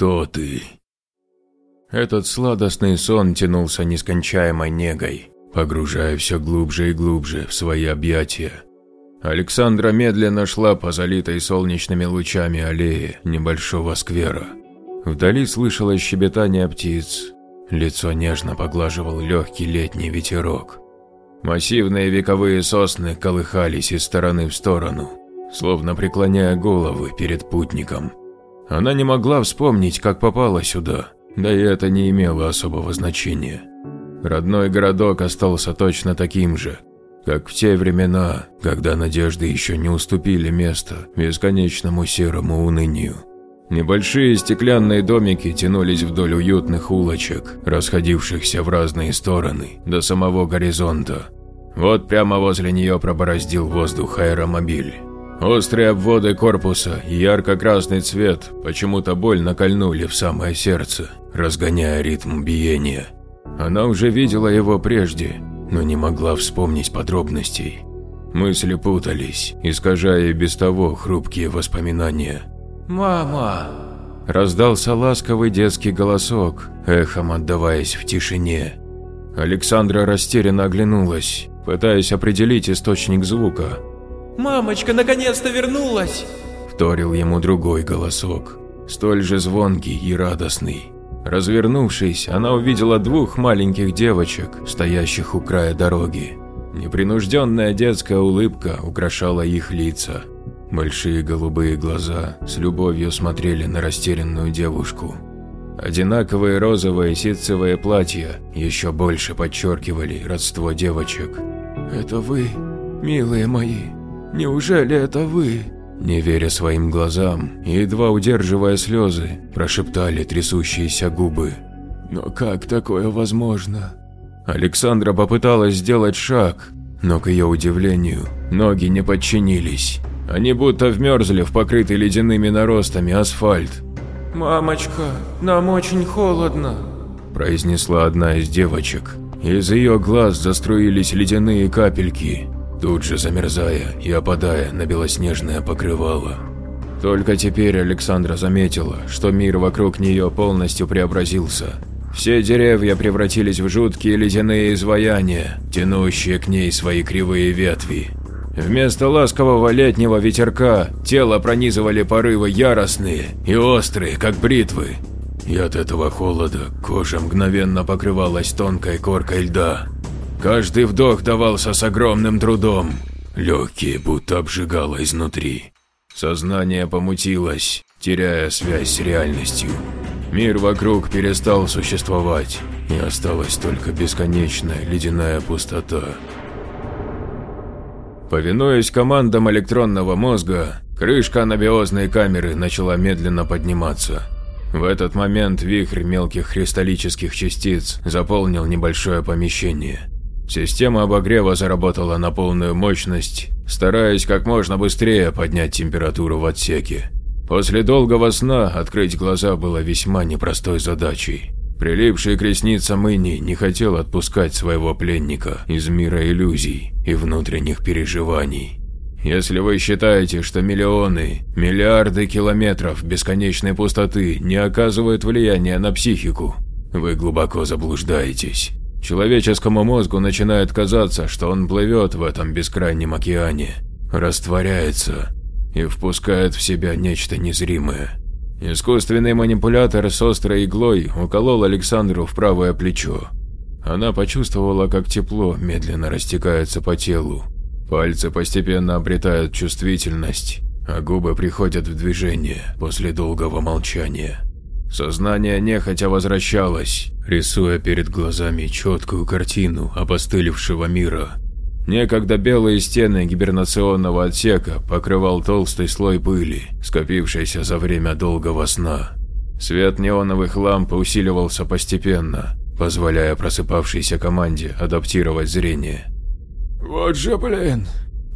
кто ты?» Этот сладостный сон тянулся нескончаемой негой, погружая все глубже и глубже в свои объятия. Александра медленно шла по залитой солнечными лучами аллее небольшого сквера. Вдали слышалось щебетание птиц, лицо нежно поглаживал легкий летний ветерок. Массивные вековые сосны колыхались из стороны в сторону, словно преклоняя головы перед путником. Она не могла вспомнить, как попала сюда, да и это не имело особого значения. Родной городок остался точно таким же, как в те времена, когда надежды еще не уступили место бесконечному серому унынию. Небольшие стеклянные домики тянулись вдоль уютных улочек, расходившихся в разные стороны, до самого горизонта. Вот прямо возле нее пробороздил воздух аэромобиль. Острые обводы корпуса и ярко-красный цвет почему-то больно кольнули в самое сердце, разгоняя ритм биения. Она уже видела его прежде, но не могла вспомнить подробностей. Мысли путались, искажая и без того хрупкие воспоминания. «Мама!» Раздался ласковый детский голосок, эхом отдаваясь в тишине. Александра растерянно оглянулась, пытаясь определить источник звука, «Мамочка наконец-то вернулась!» Вторил ему другой голосок, столь же звонкий и радостный. Развернувшись, она увидела двух маленьких девочек, стоящих у края дороги. Непринужденная детская улыбка украшала их лица. Большие голубые глаза с любовью смотрели на растерянную девушку. Одинаковые розовые ситцевые платья еще больше подчеркивали родство девочек. «Это вы, милые мои?» Неужели это вы?» Не веря своим глазам, едва удерживая слезы, прошептали трясущиеся губы. «Но как такое возможно?» Александра попыталась сделать шаг, но к ее удивлению, ноги не подчинились. Они будто вмерзли в покрытый ледяными наростами асфальт. «Мамочка, нам очень холодно», – произнесла одна из девочек. Из ее глаз заструились ледяные капельки, тут же замерзая и опадая на белоснежное покрывало. Только теперь Александра заметила, что мир вокруг нее полностью преобразился. Все деревья превратились в жуткие ледяные изваяния, тянущие к ней свои кривые ветви. Вместо ласкового летнего ветерка тело пронизывали порывы яростные и острые, как бритвы. И от этого холода кожа мгновенно покрывалась тонкой коркой льда, Каждый вдох давался с огромным трудом. Легкие будто обжигало изнутри. Сознание помутилось, теряя связь с реальностью. Мир вокруг перестал существовать, и осталась только бесконечная ледяная пустота. Повинуясь командам электронного мозга, крышка анабиозной камеры начала медленно подниматься. В этот момент вихрь мелких кристаллических частиц заполнил небольшое помещение. Система обогрева заработала на полную мощность, стараясь как можно быстрее поднять температуру в отсеке. После долгого сна открыть глаза было весьма непростой задачей. Прилипший к ресницам Инни не хотел отпускать своего пленника из мира иллюзий и внутренних переживаний. Если вы считаете, что миллионы, миллиарды километров бесконечной пустоты не оказывают влияния на психику, вы глубоко заблуждаетесь. Человеческому мозгу начинает казаться, что он плывет в этом бескрайнем океане, растворяется и впускает в себя нечто незримое. Искусственный манипулятор с острой иглой уколол Александру в правое плечо. Она почувствовала, как тепло медленно растекается по телу. Пальцы постепенно обретают чувствительность, а губы приходят в движение после долгого молчания. Сознание нехотя возвращалось, рисуя перед глазами четкую картину опостылевшего мира. Некогда белые стены гибернационного отсека покрывал толстый слой пыли, скопившийся за время долгого сна. Свет неоновых ламп усиливался постепенно, позволяя просыпавшейся команде адаптировать зрение. «Вот же блин!»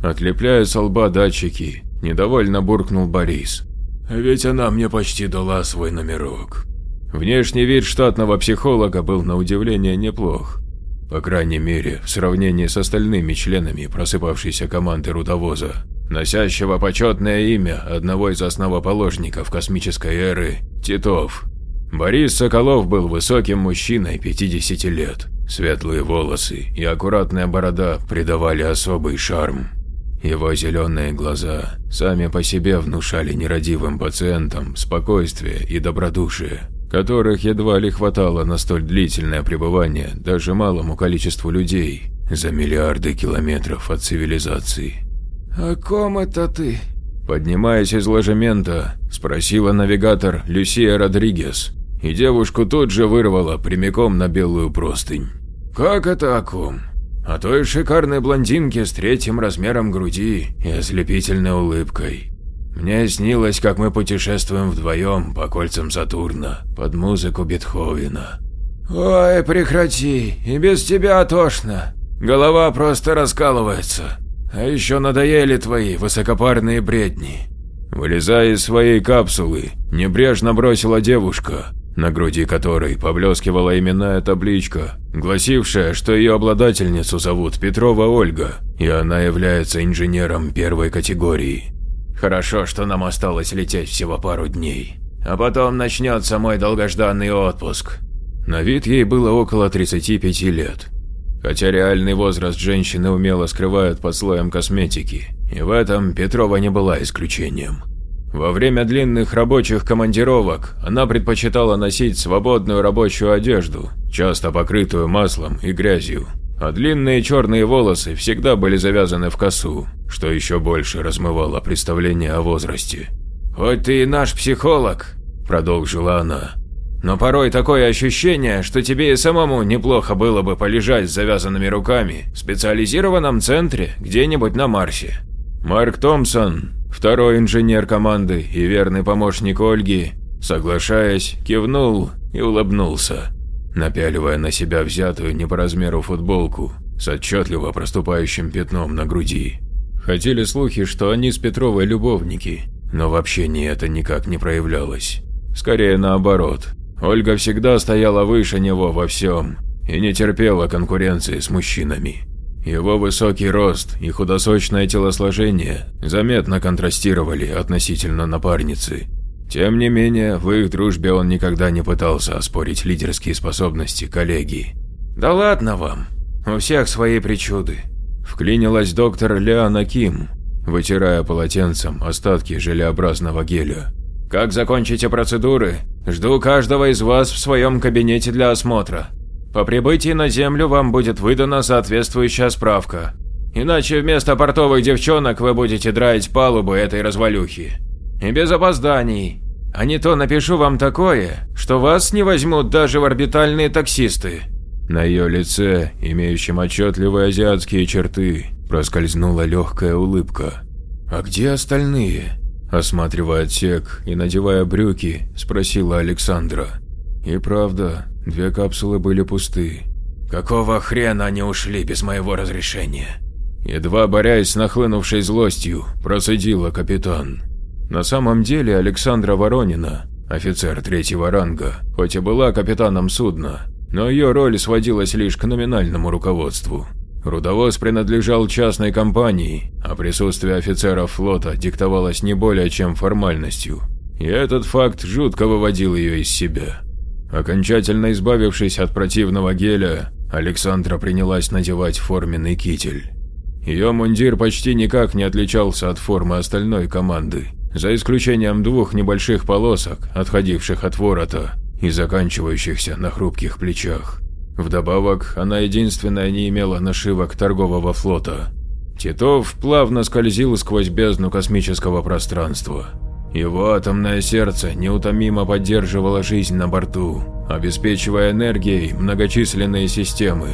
Отлепляя с лба датчики, недовольно буркнул Борис. Ведь она мне почти дала свой номерок. Внешний вид штатного психолога был на удивление неплох. По крайней мере, в сравнении с остальными членами просыпавшейся команды рудовоза, носящего почетное имя одного из основоположников космической эры – Титов. Борис Соколов был высоким мужчиной 50 лет. Светлые волосы и аккуратная борода придавали особый шарм. Его зеленые глаза сами по себе внушали нерадивым пациентам спокойствие и добродушие, которых едва ли хватало на столь длительное пребывание даже малому количеству людей за миллиарды километров от цивилизации. «О ком это ты?» Поднимаясь из ложемента, спросила навигатор Люсия Родригес, и девушку тут же вырвала прямиком на белую простынь. «Как это о ком?» о той шикарной блондинке с третьим размером груди и ослепительной улыбкой. Мне снилось, как мы путешествуем вдвоем по кольцам Сатурна под музыку Бетховена. «Ой, прекрати, и без тебя тошно. Голова просто раскалывается. А еще надоели твои высокопарные бредни». Вылезая из своей капсулы, небрежно бросила девушка, на груди которой поблескивала именная табличка, гласившая, что ее обладательницу зовут Петрова Ольга, и она является инженером первой категории. Хорошо, что нам осталось лететь всего пару дней, а потом начнется мой долгожданный отпуск. На вид ей было около 35 лет, хотя реальный возраст женщины умело скрывают под слоем косметики, и в этом Петрова не была исключением. Во время длинных рабочих командировок она предпочитала носить свободную рабочую одежду, часто покрытую маслом и грязью, а длинные черные волосы всегда были завязаны в косу, что еще больше размывало представление о возрасте. «Хоть ты и наш психолог», – продолжила она, – «но порой такое ощущение, что тебе и самому неплохо было бы полежать с завязанными руками в специализированном центре где-нибудь на Марсе». Марк Томпсон, Второй инженер команды и верный помощник Ольги, соглашаясь, кивнул и улыбнулся, напяливая на себя взятую не по размеру футболку с отчетливо проступающим пятном на груди. Ходили слухи, что они с Петровой любовники, но в общении это никак не проявлялось. Скорее наоборот. Ольга всегда стояла выше него во всем и не терпела конкуренции с мужчинами. Его высокий рост и худосочное телосложение заметно контрастировали относительно напарницы. Тем не менее, в их дружбе он никогда не пытался оспорить лидерские способности коллеги. «Да ладно вам, у всех свои причуды», – вклинилась доктор Леона Ким, вытирая полотенцем остатки желеобразного геля. «Как закончите процедуры, жду каждого из вас в своем кабинете для осмотра. По прибытии на Землю вам будет выдана соответствующая справка. Иначе вместо портовых девчонок вы будете драить палубы этой развалюхи. И без опозданий. А не то напишу вам такое, что вас не возьмут даже в орбитальные таксисты». На ее лице, имеющем отчетливые азиатские черты, проскользнула легкая улыбка. «А где остальные?» Осматривая отсек и надевая брюки, спросила Александра. И правда, Две капсулы были пусты. Какого хрена они ушли без моего разрешения? Едва борясь с нахлынувшей злостью, процедила капитан. На самом деле Александра Воронина, офицер третьего ранга, хоть и была капитаном судна, но ее роль сводилась лишь к номинальному руководству. Рудовоз принадлежал частной компании, а присутствие офицеров флота диктовалось не более чем формальностью. И этот факт жутко выводил ее из себя. Окончательно избавившись от противного геля, Александра принялась надевать форменный китель. Ее мундир почти никак не отличался от формы остальной команды, за исключением двух небольших полосок, отходивших от ворота и заканчивающихся на хрупких плечах. Вдобавок, она единственная не имела нашивок торгового флота. Титов плавно скользил сквозь бездну космического пространства, его атомное сердце неутомимо поддерживало жизнь на борту, обеспечивая энергией многочисленные системы.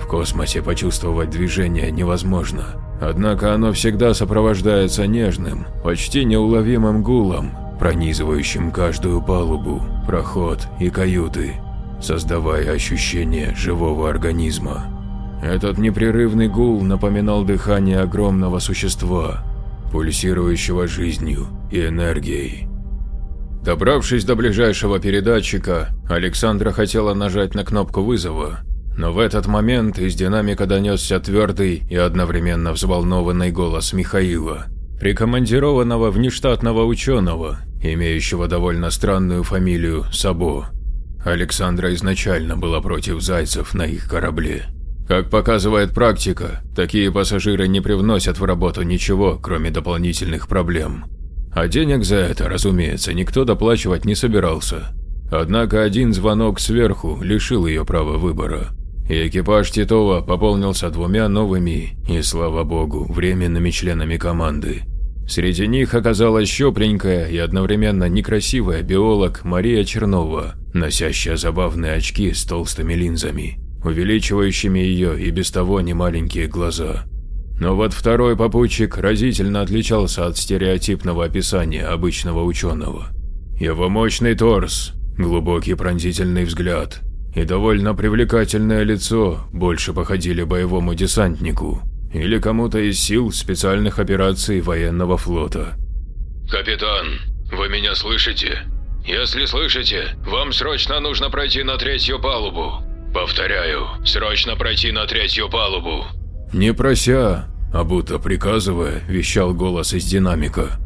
В космосе почувствовать движение невозможно, однако оно всегда сопровождается нежным, почти неуловимым гулом, пронизывающим каждую палубу, проход и каюты, создавая ощущение живого организма. Этот непрерывный гул напоминал дыхание огромного существа, пульсирующего жизнью и энергией. Добравшись до ближайшего передатчика, Александра хотела нажать на кнопку вызова, но в этот момент из динамика донесся твердый и одновременно взволнованный голос Михаила, прикомандированного внештатного ученого имеющего довольно странную фамилию Сабо. Александра изначально была против зайцев на их корабле. Как показывает практика, такие пассажиры не привносят в работу ничего, кроме дополнительных проблем. А денег за это, разумеется, никто доплачивать не собирался. Однако один звонок сверху лишил ее права выбора. И экипаж Титова пополнился двумя новыми и, слава богу, временными членами команды. Среди них оказалась щупленькая и одновременно некрасивая биолог Мария Чернова, носящая забавные очки с толстыми линзами увеличивающими ее и без того немаленькие глаза. Но вот второй попутчик разительно отличался от стереотипного описания обычного ученого. Его мощный торс, глубокий пронзительный взгляд и довольно привлекательное лицо больше походили боевому десантнику или кому-то из сил специальных операций военного флота. «Капитан, вы меня слышите? Если слышите, вам срочно нужно пройти на третью палубу. Повторяю, срочно пройти на третью палубу. Не прося, а будто приказывая, вещал голос из динамика.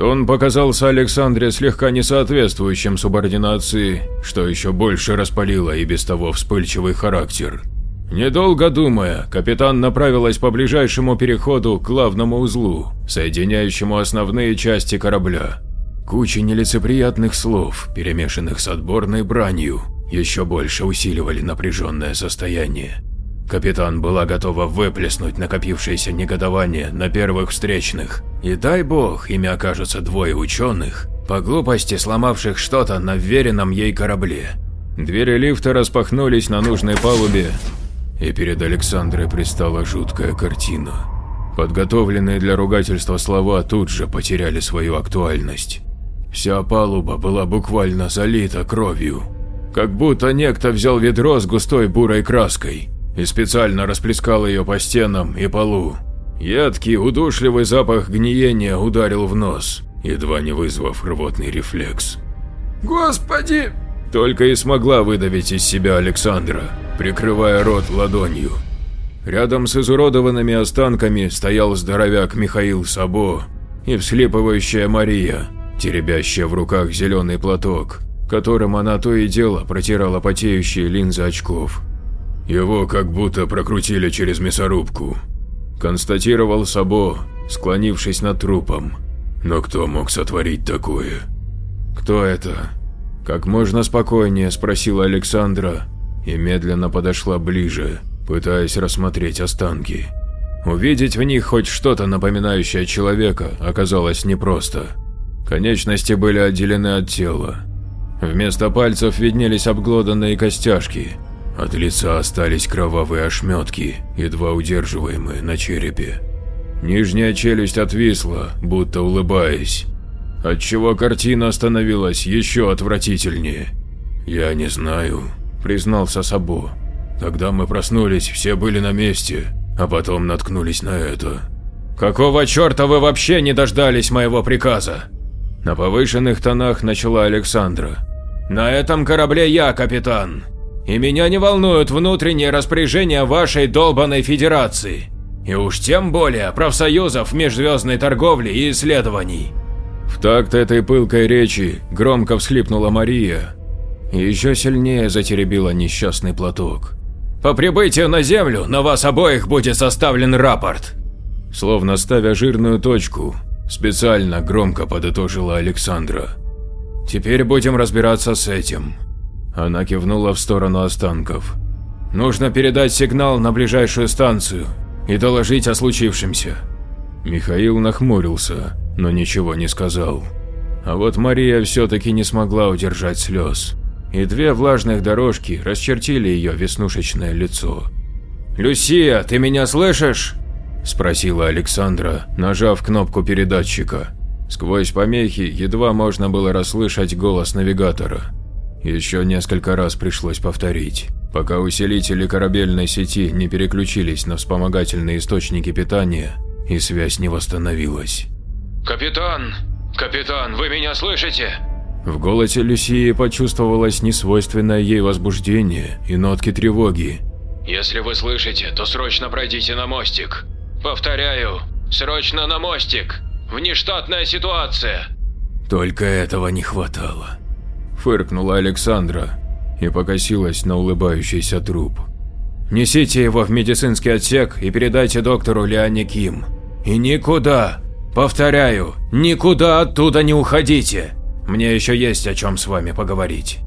Тон показался Александре слегка несоответствующим субординации, что еще больше распалило и без того вспыльчивый характер. Недолго думая, капитан направилась по ближайшему переходу к главному узлу, соединяющему основные части корабля. Куча нелицеприятных слов, перемешанных с отборной бранью, еще больше усиливали напряженное состояние. Капитан была готова выплеснуть накопившееся негодование на первых встречных, и дай бог ими окажутся двое ученых, по глупости сломавших что-то на вверенном ей корабле. Двери лифта распахнулись на нужной палубе, и перед Александрой предстала жуткая картина. Подготовленные для ругательства слова тут же потеряли свою актуальность. Вся палуба была буквально залита кровью. Как будто некто взял ведро с густой бурой краской и специально расплескал ее по стенам и полу. Едкий, удушливый запах гниения ударил в нос, едва не вызвав рвотный рефлекс. «Господи!» Только и смогла выдавить из себя Александра, прикрывая рот ладонью. Рядом с изуродованными останками стоял здоровяк Михаил Сабо и всхлипывающая Мария, теребящая в руках зеленый платок, которым она то и дело протирала потеющие линзы очков. Его как будто прокрутили через мясорубку. Констатировал Сабо, склонившись над трупом. Но кто мог сотворить такое? Кто это? Как можно спокойнее спросила Александра и медленно подошла ближе, пытаясь рассмотреть останки. Увидеть в них хоть что-то напоминающее человека оказалось непросто. Конечности были отделены от тела, Вместо пальцев виднелись обглоданные костяшки. От лица остались кровавые ошметки, едва удерживаемые на черепе. Нижняя челюсть отвисла, будто улыбаясь, отчего картина становилась еще отвратительнее. «Я не знаю», – признался Сабо. «Когда мы проснулись, все были на месте, а потом наткнулись на это». «Какого черта вы вообще не дождались моего приказа?» На повышенных тонах начала Александра. На этом корабле я капитан. И меня не волнуют внутренние распоряжения вашей долбанной федерации. И уж тем более профсоюзов межзвездной торговли и исследований. В такт этой пылкой речи громко всхлипнула Мария и еще сильнее затеребила несчастный платок. «По прибытию на Землю на вас обоих будет составлен рапорт!» Словно ставя жирную точку, специально громко подытожила Александра. Теперь будем разбираться с этим. Она кивнула в сторону останков. Нужно передать сигнал на ближайшую станцию и доложить о случившемся. Михаил нахмурился, но ничего не сказал. А вот Мария все-таки не смогла удержать слез, и две влажных дорожки расчертили ее веснушечное лицо. «Люсия, ты меня слышишь?» – спросила Александра, нажав кнопку передатчика. Сквозь помехи едва можно было расслышать голос навигатора. Еще несколько раз пришлось повторить, пока усилители корабельной сети не переключились на вспомогательные источники питания и связь не восстановилась. «Капитан! Капитан, вы меня слышите?» В голосе Люсии почувствовалось несвойственное ей возбуждение и нотки тревоги. «Если вы слышите, то срочно пройдите на мостик. Повторяю, срочно на мостик!» Внештатная ситуация. Только этого не хватало. Фыркнула Александра и покосилась на улыбающийся труп. Несите его в медицинский отсек и передайте доктору Лиане Ким. И никуда, повторяю, никуда оттуда не уходите. Мне еще есть о чем с вами поговорить.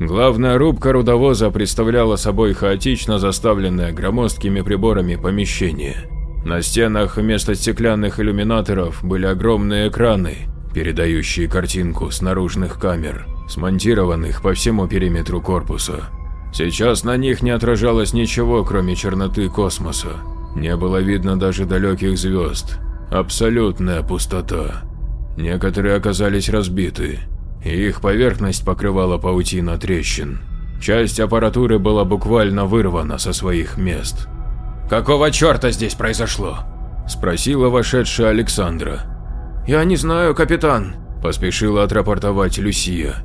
Главная рубка рудовоза представляла собой хаотично заставленное громоздкими приборами помещение. На стенах вместо стеклянных иллюминаторов были огромные экраны, передающие картинку с наружных камер, смонтированных по всему периметру корпуса. Сейчас на них не отражалось ничего, кроме черноты космоса. Не было видно даже далеких звезд. Абсолютная пустота. Некоторые оказались разбиты, и их поверхность покрывала паутина трещин. Часть аппаратуры была буквально вырвана со своих мест. «Какого черта здесь произошло?» – спросила вошедшая Александра. «Я не знаю, капитан», – поспешила отрапортовать Люсия.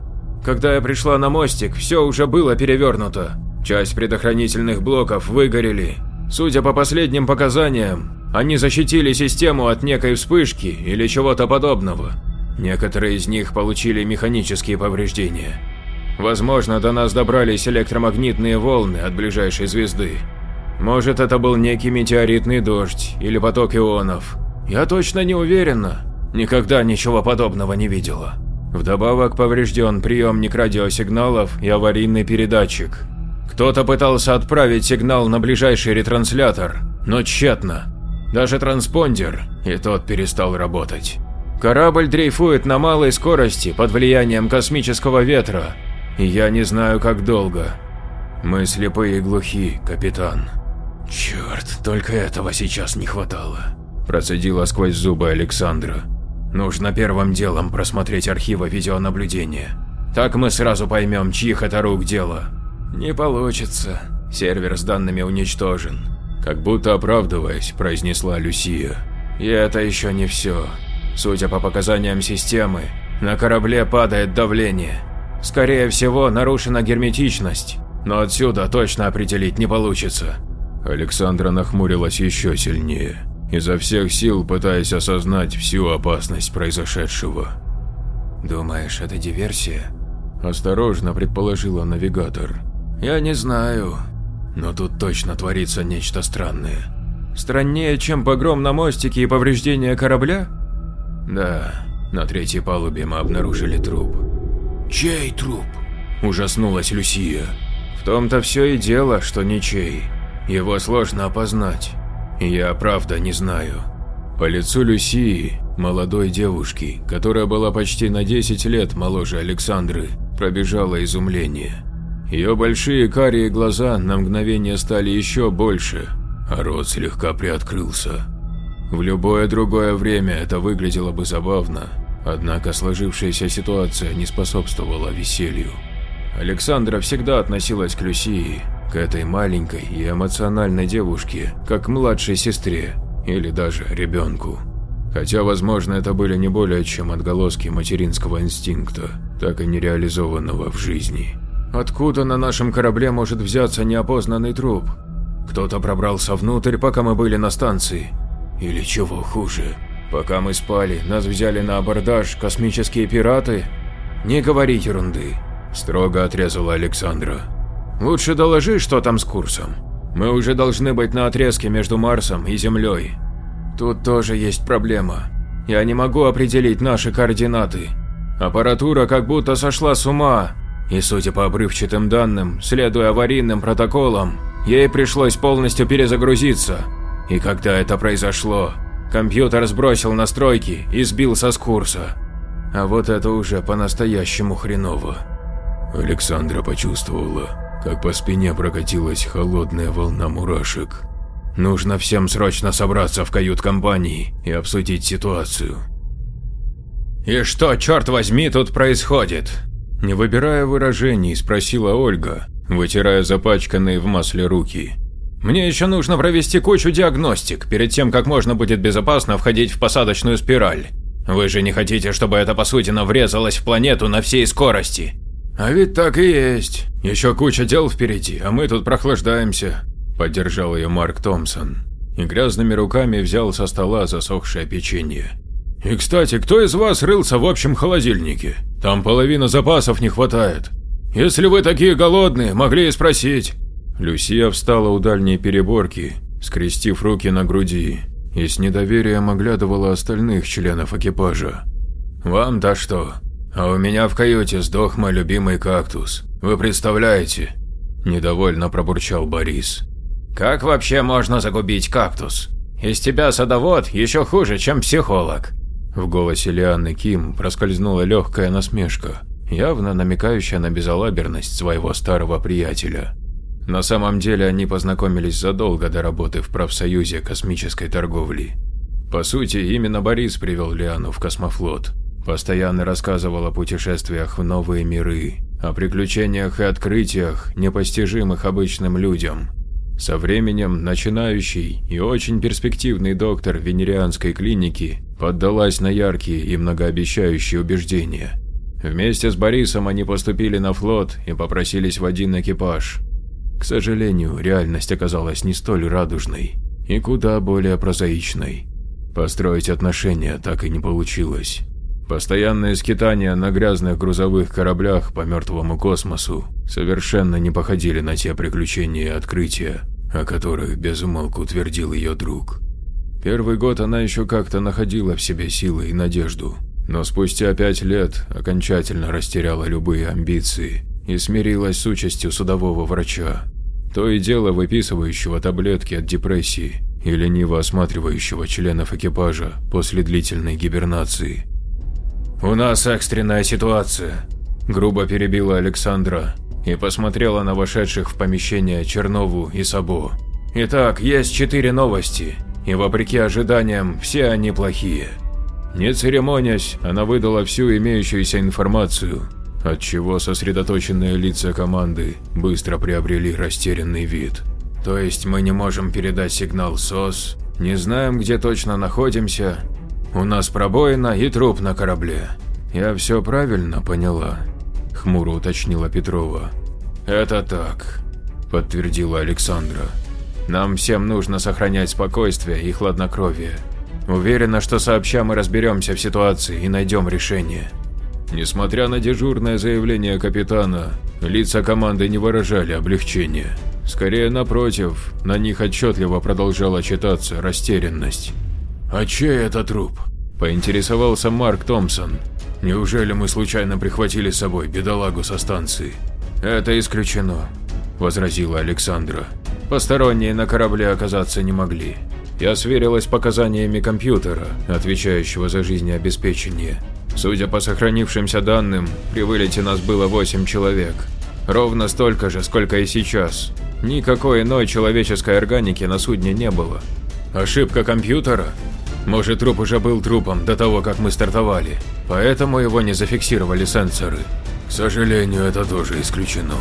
Когда я пришла на мостик, все уже было перевернуто. Часть предохранительных блоков выгорели. Судя по последним показаниям, они защитили систему от некой вспышки или чего-то подобного. Некоторые из них получили механические повреждения. Возможно, до нас добрались электромагнитные волны от ближайшей звезды. Может, это был некий метеоритный дождь или поток ионов. Я точно не уверена. Никогда ничего подобного не видела. Вдобавок поврежден приемник радиосигналов и аварийный передатчик. Кто-то пытался отправить сигнал на ближайший ретранслятор, но тщетно. Даже транспондер, и тот перестал работать. Корабль дрейфует на малой скорости под влиянием космического ветра, и я не знаю как долго. Мы слепые и глухи, капитан. Черт, только этого сейчас не хватало, процедила сквозь зубы Александра. Нужно первым делом просмотреть архивы видеонаблюдения. Так мы сразу поймем, чьих это рук дело. Не получится. Сервер с данными уничтожен. Как будто оправдываясь, произнесла Люсия. И это еще не все. Судя по показаниям системы, на корабле падает давление. Скорее всего, нарушена герметичность, но отсюда точно определить не получится. Александра нахмурилась еще сильнее изо всех сил пытаясь осознать всю опасность произошедшего. «Думаешь, это диверсия?» – осторожно предположила навигатор. «Я не знаю, но тут точно творится нечто странное. Страннее, чем погром на мостике и повреждение корабля?» «Да, на третьей палубе мы обнаружили труп». «Чей труп?» – ужаснулась Люсия. «В том-то все и дело, что ничей. Его сложно опознать. Я правда не знаю. По лицу Люсии, молодой девушки, которая была почти на 10 лет моложе Александры, пробежало изумление. Ее большие карие глаза на мгновение стали еще больше, а рот слегка приоткрылся. В любое другое время это выглядело бы забавно, однако сложившаяся ситуация не способствовала веселью. Александра всегда относилась к Люсии к этой маленькой и эмоциональной девушке, как к младшей сестре или даже ребенку. Хотя, возможно, это были не более чем отголоски материнского инстинкта, так и нереализованного в жизни. Откуда на нашем корабле может взяться неопознанный труп? Кто-то пробрался внутрь, пока мы были на станции. Или чего хуже, пока мы спали, нас взяли на абордаж космические пираты? Не говори ерунды, строго отрезала Александра. Лучше доложи, что там с курсом. Мы уже должны быть на отрезке между Марсом и Землей. Тут тоже есть проблема. Я не могу определить наши координаты. Аппаратура как будто сошла с ума, и судя по обрывчатым данным, следуя аварийным протоколам, ей пришлось полностью перезагрузиться. И когда это произошло, компьютер сбросил настройки и сбился с курса. А вот это уже по-настоящему хреново. Александра почувствовала, как по спине прокатилась холодная волна мурашек. Нужно всем срочно собраться в кают-компании и обсудить ситуацию. «И что, черт возьми, тут происходит?» Не выбирая выражений, спросила Ольга, вытирая запачканные в масле руки. «Мне еще нужно провести кучу диагностик, перед тем, как можно будет безопасно входить в посадочную спираль. Вы же не хотите, чтобы эта посудина врезалась в планету на всей скорости?» «А ведь так и есть. Еще куча дел впереди, а мы тут прохлаждаемся», – поддержал ее Марк Томпсон и грязными руками взял со стола засохшее печенье. И, кстати, кто из вас рылся в общем холодильнике? Там половина запасов не хватает. Если вы такие голодные, могли и спросить». Люсия встала у дальней переборки, скрестив руки на груди, и с недоверием оглядывала остальных членов экипажа. «Вам-то что? А у меня в каюте сдох мой любимый кактус. Вы представляете?» Недовольно пробурчал Борис. «Как вообще можно загубить кактус? Из тебя садовод еще хуже, чем психолог». В голосе Лианны Ким проскользнула легкая насмешка, явно намекающая на безалаберность своего старого приятеля. На самом деле они познакомились задолго до работы в профсоюзе космической торговли. По сути, именно Борис привел Лиану в космофлот. Постоянно рассказывал о путешествиях в новые миры, о приключениях и открытиях, непостижимых обычным людям. Со временем начинающий и очень перспективный доктор венерианской клиники поддалась на яркие и многообещающие убеждения. Вместе с Борисом они поступили на флот и попросились в один экипаж. К сожалению, реальность оказалась не столь радужной и куда более прозаичной. Построить отношения так и не получилось. Постоянные скитания на грязных грузовых кораблях по мертвому космосу совершенно не походили на те приключения и открытия, о которых безумолку твердил ее друг. Первый год она еще как-то находила в себе силы и надежду, но спустя пять лет окончательно растеряла любые амбиции и смирилась с участью судового врача, то и дело выписывающего таблетки от депрессии и лениво осматривающего членов экипажа после длительной гибернации. «У нас экстренная ситуация», – грубо перебила Александра и посмотрела на вошедших в помещение Чернову и Сабо. «Итак, есть четыре новости, и вопреки ожиданиям, все они плохие». Не церемонясь, она выдала всю имеющуюся информацию, отчего сосредоточенные лица команды быстро приобрели растерянный вид. «То есть мы не можем передать сигнал СОС, не знаем, где точно находимся, у нас пробоина и труп на корабле. Я все правильно поняла?» – хмуро уточнила Петрова. «Это так», – подтвердила Александра. «Нам всем нужно сохранять спокойствие и хладнокровие. Уверена, что сообща мы разберемся в ситуации и найдем решение». Несмотря на дежурное заявление капитана, лица команды не выражали облегчения. Скорее напротив, на них отчетливо продолжала читаться растерянность. «А чей это труп?» – поинтересовался Марк Томпсон. «Неужели мы случайно прихватили с собой бедолагу со станции?» «Это исключено», – возразила Александра. «Посторонние на корабле оказаться не могли. Я сверилась с показаниями компьютера, отвечающего за жизнеобеспечение. Судя по сохранившимся данным, при вылете нас было 8 человек. Ровно столько же, сколько и сейчас. Никакой иной человеческой органики на судне не было. Ошибка компьютера? Может, труп уже был трупом до того, как мы стартовали, поэтому его не зафиксировали сенсоры. К сожалению, это тоже исключено.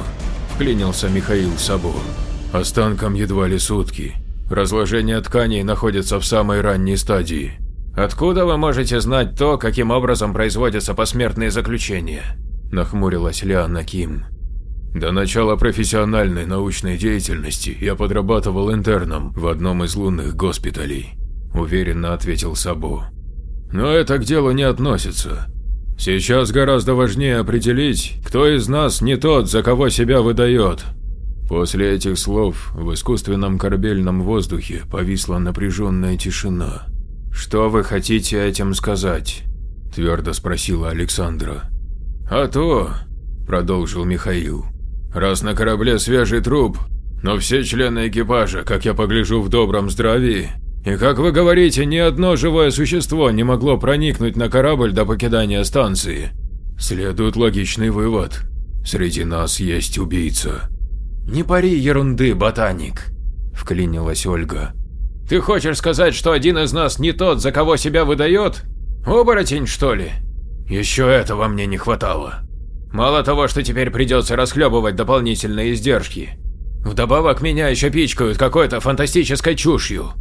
Вклинился Михаил Сабо. Останкам едва ли сутки. Разложение тканей находится в самой ранней стадии. Откуда вы можете знать то, каким образом производятся посмертные заключения? Нахмурилась Лиана Ким. До начала профессиональной научной деятельности я подрабатывал интерном в одном из лунных госпиталей. – уверенно ответил Сабо. «Но это к делу не относится. Сейчас гораздо важнее определить, кто из нас не тот, за кого себя выдает». После этих слов в искусственном корабельном воздухе повисла напряженная тишина. «Что вы хотите этим сказать?» – твердо спросила Александра. «А то», – продолжил Михаил, – «раз на корабле свежий труп, но все члены экипажа, как я погляжу, в добром здравии, и как вы говорите, ни одно живое существо не могло проникнуть на корабль до покидания станции. Следует логичный вывод. Среди нас есть убийца. Не пари ерунды, ботаник, вклинилась Ольга. Ты хочешь сказать, что один из нас не тот, за кого себя выдает? Оборотень, что ли? Еще этого мне не хватало. Мало того, что теперь придется расхлебывать дополнительные издержки. Вдобавок меня еще пичкают какой-то фантастической чушью.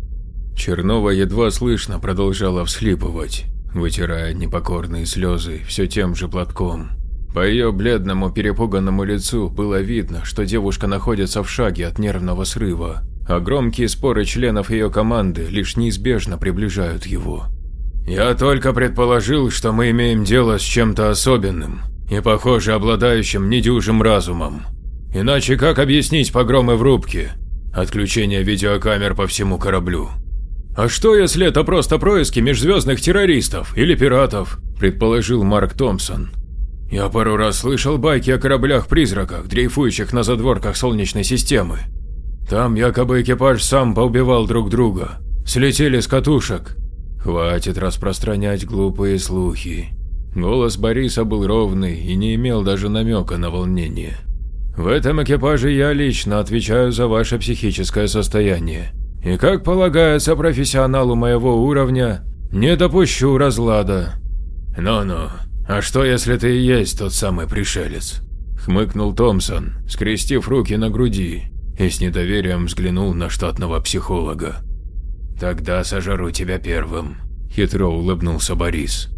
Чернова едва слышно продолжала всхлипывать, вытирая непокорные слезы все тем же платком. По ее бледному перепуганному лицу было видно, что девушка находится в шаге от нервного срыва, а громкие споры членов ее команды лишь неизбежно приближают его. Я только предположил, что мы имеем дело с чем-то особенным и, похоже, обладающим недюжим разумом. Иначе как объяснить погромы в рубке, отключение видеокамер по всему кораблю? А что, если это просто происки межзвездных террористов или пиратов, предположил Марк Томпсон. Я пару раз слышал байки о кораблях-призраках, дрейфующих на задворках Солнечной системы. Там якобы экипаж сам поубивал друг друга, слетели с катушек. Хватит распространять глупые слухи. Голос Бориса был ровный и не имел даже намека на волнение. В этом экипаже я лично отвечаю за ваше психическое состояние. И как полагается профессионалу моего уровня, не допущу разлада. Ну-ну, а что если ты и есть тот самый пришелец? Хмыкнул Томпсон, скрестив руки на груди и с недоверием взглянул на штатного психолога. «Тогда сожру тебя первым», – хитро улыбнулся Борис.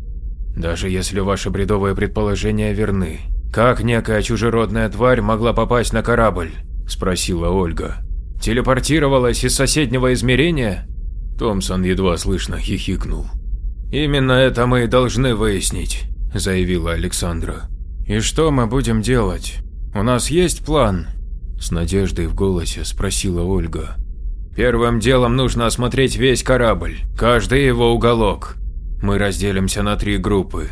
«Даже если ваши бредовые предположения верны, как некая чужеродная тварь могла попасть на корабль?» – спросила Ольга. «Телепортировалась из соседнего измерения?» Томпсон едва слышно хихикнул. «Именно это мы и должны выяснить», – заявила Александра. «И что мы будем делать? У нас есть план?» С надеждой в голосе спросила Ольга. «Первым делом нужно осмотреть весь корабль, каждый его уголок. Мы разделимся на три группы.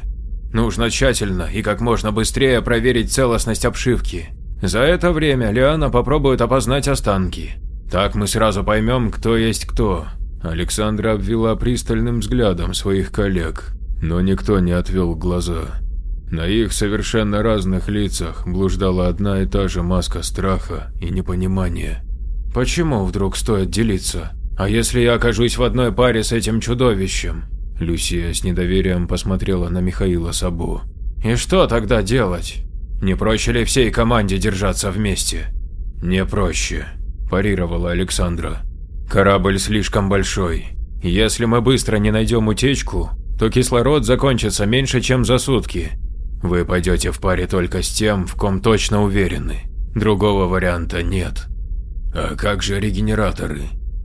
Нужно тщательно и как можно быстрее проверить целостность обшивки. За это время Лиана попробует опознать останки. Так мы сразу поймем, кто есть кто». Александра обвела пристальным взглядом своих коллег, но никто не отвел глаза. На их совершенно разных лицах блуждала одна и та же маска страха и непонимания. «Почему вдруг стоит делиться? А если я окажусь в одной паре с этим чудовищем?» Люсия с недоверием посмотрела на Михаила Сабу. «И что тогда делать? Не проще ли всей команде держаться вместе?» «Не проще», – парировала Александра. «Корабль слишком большой. Если мы быстро не найдем утечку, то кислород закончится меньше, чем за сутки, вы пойдете в паре только с тем, в ком точно уверены. Другого варианта нет. А как же регенераторы?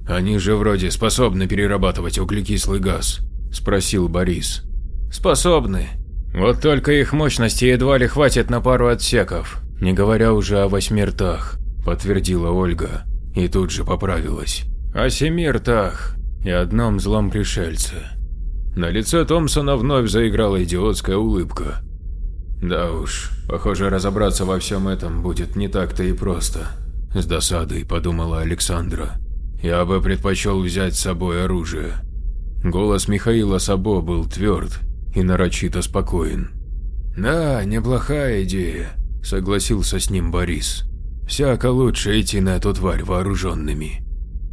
Они же вроде способны перерабатывать углекислый газ, спросил Борис. Способны. Вот только их мощности едва ли хватит на пару отсеков, не говоря уже о восьми ртах, подтвердила Ольга и тут же поправилась. О семи ртах и одном злом пришельце. На лице Томпсона вновь заиграла идиотская улыбка. Да уж, похоже, разобраться во всем этом будет не так-то и просто. С досадой подумала Александра. Я бы предпочел взять с собой оружие. Голос Михаила Сабо был тверд и нарочито спокоен. «Да, неплохая идея», – согласился с ним Борис. «Всяко лучше идти на эту тварь вооруженными».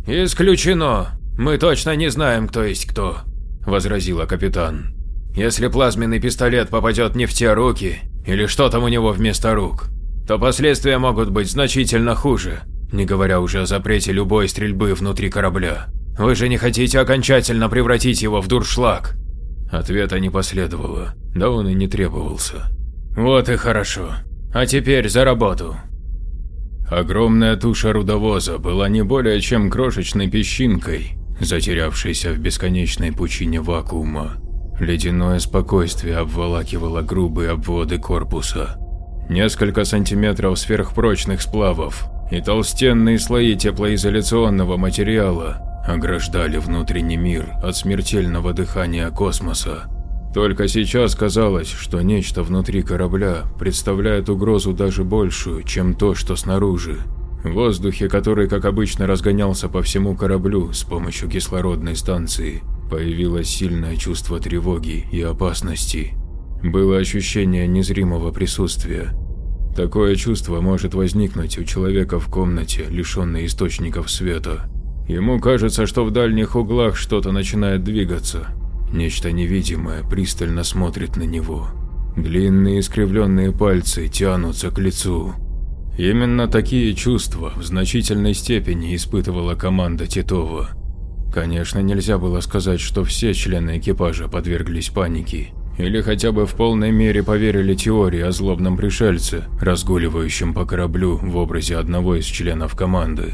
«Исключено! Мы точно не знаем, кто есть кто», – возразила капитан. Если плазменный пистолет попадет не в те руки, или что там у него вместо рук, то последствия могут быть значительно хуже, не говоря уже о запрете любой стрельбы внутри корабля. Вы же не хотите окончательно превратить его в дуршлаг? Ответа не последовало, да он и не требовался. Вот и хорошо. А теперь за работу. Огромная туша рудовоза была не более чем крошечной песчинкой, затерявшейся в бесконечной пучине вакуума. Ледяное спокойствие обволакивало грубые обводы корпуса. Несколько сантиметров сверхпрочных сплавов и толстенные слои теплоизоляционного материала ограждали внутренний мир от смертельного дыхания космоса. Только сейчас казалось, что нечто внутри корабля представляет угрозу даже большую, чем то, что снаружи. В воздухе, который, как обычно, разгонялся по всему кораблю с помощью кислородной станции, Появилось сильное чувство тревоги и опасности. Было ощущение незримого присутствия. Такое чувство может возникнуть у человека в комнате, лишенной источников света. Ему кажется, что в дальних углах что-то начинает двигаться. Нечто невидимое пристально смотрит на него. Длинные искривленные пальцы тянутся к лицу. Именно такие чувства в значительной степени испытывала команда Титова. Конечно, нельзя было сказать, что все члены экипажа подверглись панике, или хотя бы в полной мере поверили теории о злобном пришельце, разгуливающем по кораблю в образе одного из членов команды.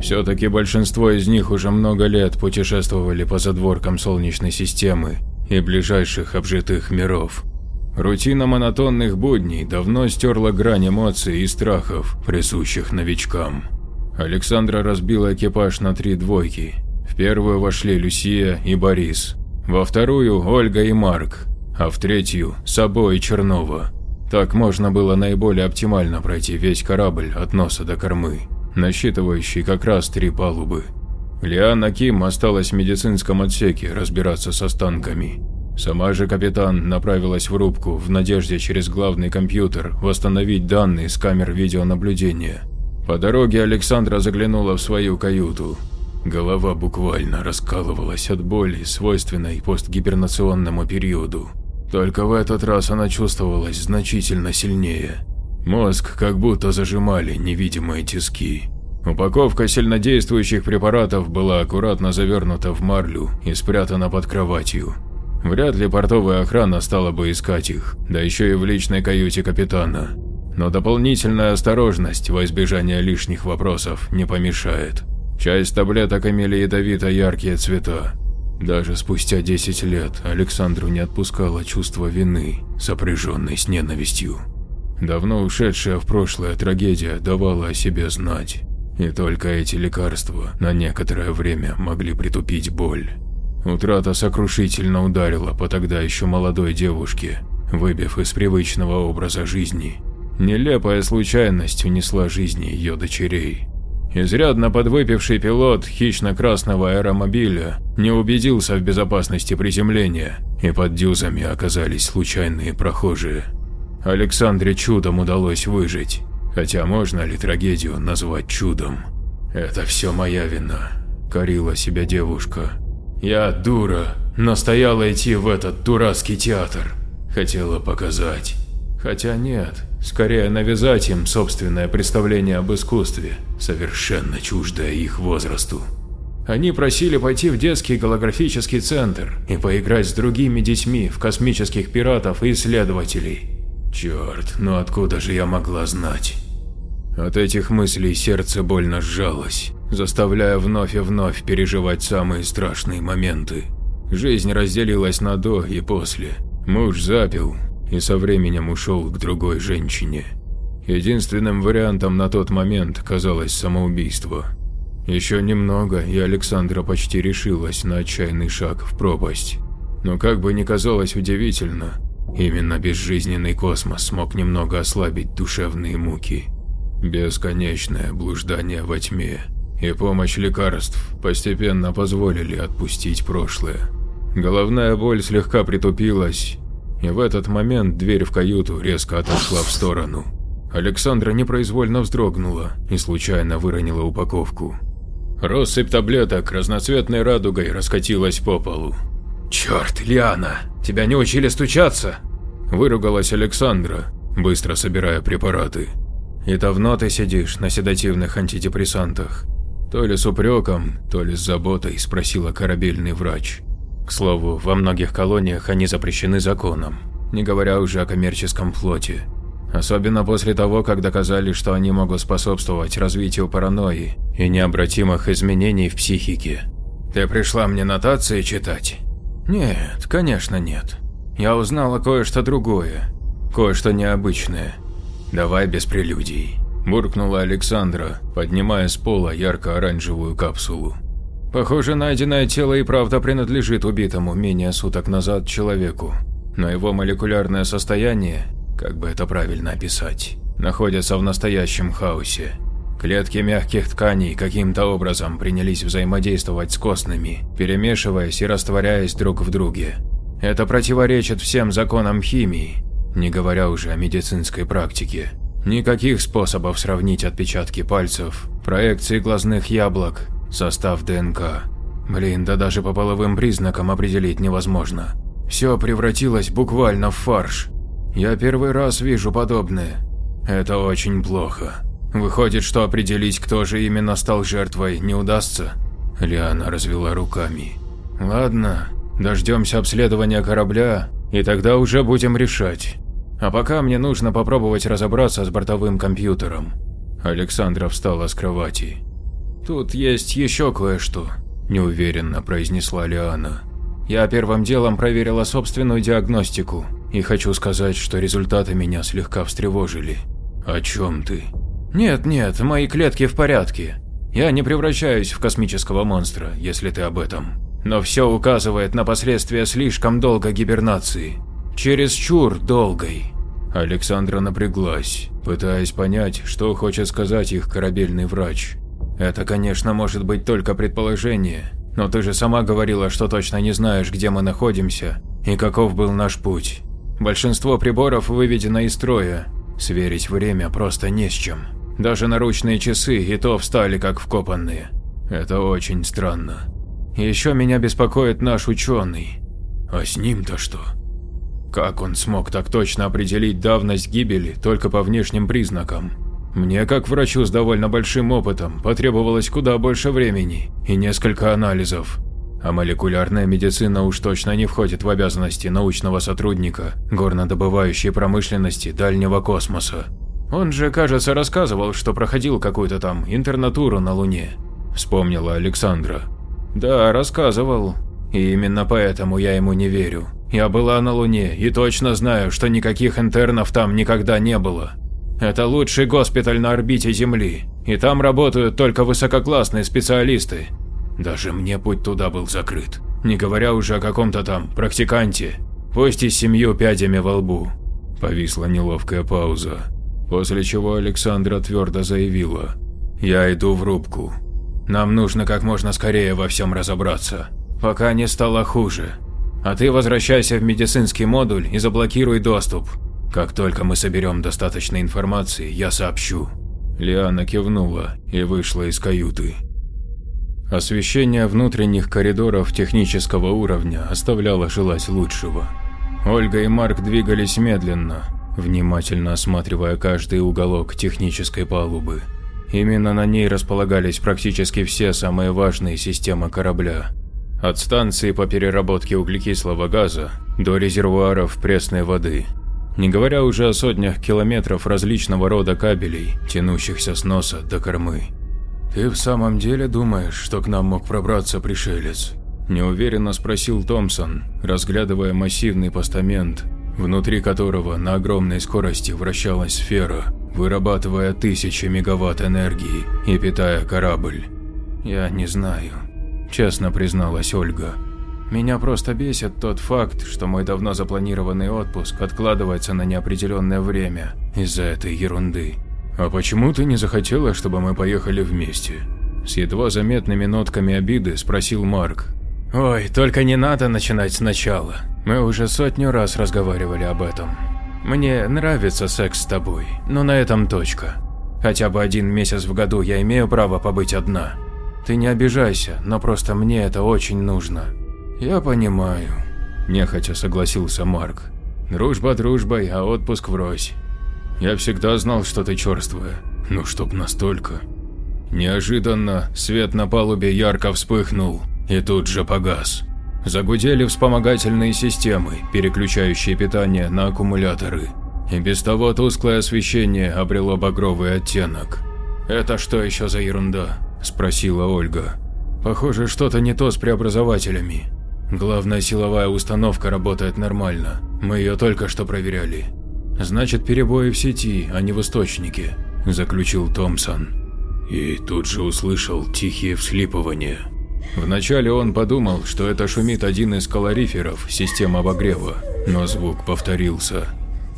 Все-таки большинство из них уже много лет путешествовали по задворкам Солнечной системы и ближайших обжитых миров. Рутина монотонных будней давно стерла грань эмоций и страхов, присущих новичкам. Александра разбила экипаж на три двойки. В первую вошли Люсия и Борис, во вторую – Ольга и Марк, а в третью – Сабо и Чернова. Так можно было наиболее оптимально пройти весь корабль от носа до кормы, насчитывающий как раз три палубы. Лиана Ким осталась в медицинском отсеке разбираться с останками. Сама же капитан направилась в рубку в надежде через главный компьютер восстановить данные с камер видеонаблюдения. По дороге Александра заглянула в свою каюту. Голова буквально раскалывалась от боли, свойственной постгибернационному периоду. Только в этот раз она чувствовалась значительно сильнее. Мозг как будто зажимали невидимые тиски. Упаковка сильнодействующих препаратов была аккуратно завернута в марлю и спрятана под кроватью. Вряд ли портовая охрана стала бы искать их, да еще и в личной каюте капитана. Но дополнительная осторожность во избежание лишних вопросов не помешает. Часть таблеток имели ядовито яркие цвета. Даже спустя 10 лет Александру не отпускало чувство вины, сопряженной с ненавистью. Давно ушедшая в прошлое трагедия давала о себе знать. И только эти лекарства на некоторое время могли притупить боль. Утрата сокрушительно ударила по тогда еще молодой девушке, выбив из привычного образа жизни. Нелепая случайность унесла жизни ее дочерей. Изрядно подвыпивший пилот хищно-красного аэромобиля не убедился в безопасности приземления, и под дюзами оказались случайные прохожие. Александре чудом удалось выжить, Хотя можно ли трагедию назвать чудом? Это все моя вина, корила себя девушка. Я дура, но стояла идти в этот дурацкий театр. Хотела показать. Хотя нет, скорее навязать им собственное представление об искусстве, совершенно чуждое их возрасту. Они просили пойти в детский голографический центр и поиграть с другими детьми в космических пиратов и исследователей. Черт, ну откуда же я могла знать? От этих мыслей сердце больно сжалось, заставляя вновь и вновь переживать самые страшные моменты. Жизнь разделилась на до и после. Муж запил и со временем ушел к другой женщине. Единственным вариантом на тот момент казалось самоубийство. Еще немного, и Александра почти решилась на отчаянный шаг в пропасть. Но как бы ни казалось удивительно, именно безжизненный космос смог немного ослабить душевные муки. Бесконечное блуждание во тьме и помощь лекарств постепенно позволили отпустить прошлое. Головная боль слегка притупилась, и в этот момент дверь в каюту резко отошла в сторону. Александра непроизвольно вздрогнула и случайно выронила упаковку. Россыпь таблеток разноцветной радугой раскатилась по полу. «Черт, Лиана, тебя не учили стучаться?» – выругалась Александра, быстро собирая препараты. И давно ты сидишь на седативных антидепрессантах? То ли с упреком, то ли с заботой, спросила корабельный врач. К слову, во многих колониях они запрещены законом, не говоря уже о коммерческом флоте. Особенно после того, как доказали, что они могут способствовать развитию паранойи и необратимых изменений в психике. Ты пришла мне нотации читать? Нет, конечно нет. Я узнала кое-что другое, кое-что необычное. «Давай без прелюдий», – буркнула Александра, поднимая с пола ярко-оранжевую капсулу. Похоже, найденное тело и правда принадлежит убитому менее суток назад человеку, но его молекулярное состояние, как бы это правильно описать, находится в настоящем хаосе. Клетки мягких тканей каким-то образом принялись взаимодействовать с костными, перемешиваясь и растворяясь друг в друге. Это противоречит всем законам химии, не говоря уже о медицинской практике. Никаких способов сравнить отпечатки пальцев, проекции глазных яблок, состав ДНК. Блин, да даже по половым признакам определить невозможно. Все превратилось буквально в фарш. Я первый раз вижу подобное. Это очень плохо. Выходит, что определить, кто же именно стал жертвой, не удастся? Лиана развела руками. Ладно, дождемся обследования корабля, и тогда уже будем решать. А пока мне нужно попробовать разобраться с бортовым компьютером. Александра встала с кровати. Тут есть еще кое-что, неуверенно произнесла Лиана. Я первым делом проверила собственную диагностику, и хочу сказать, что результаты меня слегка встревожили. О чем ты? Нет, нет, мои клетки в порядке. Я не превращаюсь в космического монстра, если ты об этом. Но все указывает на последствия слишком долгой гибернации. Чересчур долгой. Александра напряглась, пытаясь понять, что хочет сказать их корабельный врач. Это, конечно, может быть только предположение, но ты же сама говорила, что точно не знаешь, где мы находимся и каков был наш путь. Большинство приборов выведено из строя. Сверить время просто не с чем. Даже наручные часы и то встали как вкопанные. Это очень странно. Еще меня беспокоит наш ученый. А с ним-то что? Как он смог так точно определить давность гибели только по внешним признакам? Мне, как врачу с довольно большим опытом, потребовалось куда больше времени и несколько анализов. А молекулярная медицина уж точно не входит в обязанности научного сотрудника горнодобывающей промышленности дальнего космоса. Он же, кажется, рассказывал, что проходил какую-то там интернатуру на Луне. Вспомнила Александра. Да, рассказывал. И именно поэтому я ему не верю. Я была на Луне и точно знаю, что никаких интернов там никогда не было. Это лучший госпиталь на орбите Земли, и там работают только высококлассные специалисты. Даже мне путь туда был закрыт, не говоря уже о каком-то там практиканте, пусть и с семью пядями во лбу. Повисла неловкая пауза, после чего Александра твердо заявила. «Я иду в рубку. Нам нужно как можно скорее во всем разобраться, пока не стало хуже. А ты возвращайся в медицинский модуль и заблокируй доступ. Как только мы соберем достаточно информации, я сообщу. Лиана кивнула и вышла из каюты. Освещение внутренних коридоров технического уровня оставляло желать лучшего. Ольга и Марк двигались медленно, внимательно осматривая каждый уголок технической палубы. Именно на ней располагались практически все самые важные системы корабля. От станции по переработке углекислого газа до резервуаров пресной воды – не говоря уже о сотнях километров различного рода кабелей, тянущихся с носа до кормы. «Ты в самом деле думаешь, что к нам мог пробраться пришелец?» – неуверенно спросил Томпсон, разглядывая массивный постамент, внутри которого на огромной скорости вращалась сфера, вырабатывая тысячи мегаватт энергии и питая корабль. «Я не знаю», – честно призналась Ольга. Меня просто бесит тот факт, что мой давно запланированный отпуск откладывается на неопределенное время из-за этой ерунды. А почему ты не захотела, чтобы мы поехали вместе? С едва заметными нотками обиды спросил Марк. Ой, только не надо начинать сначала. Мы уже сотню раз разговаривали об этом. Мне нравится секс с тобой, но на этом точка. Хотя бы один месяц в году я имею право побыть одна. Ты не обижайся, но просто мне это очень нужно. «Я понимаю», – нехотя согласился Марк. «Дружба дружбой, а отпуск врозь. Я всегда знал, что ты черствая, ну чтоб настолько». Неожиданно свет на палубе ярко вспыхнул и тут же погас. Загудели вспомогательные системы, переключающие питание на аккумуляторы. И без того тусклое освещение обрело багровый оттенок. «Это что еще за ерунда?» – спросила Ольга. «Похоже, что-то не то с преобразователями. Главная силовая установка работает нормально, мы ее только что проверяли. Значит, перебои в сети, а не в источнике, заключил Томпсон. И тут же услышал тихие всхлипывания. Вначале он подумал, что это шумит один из калориферов системы обогрева, но звук повторился.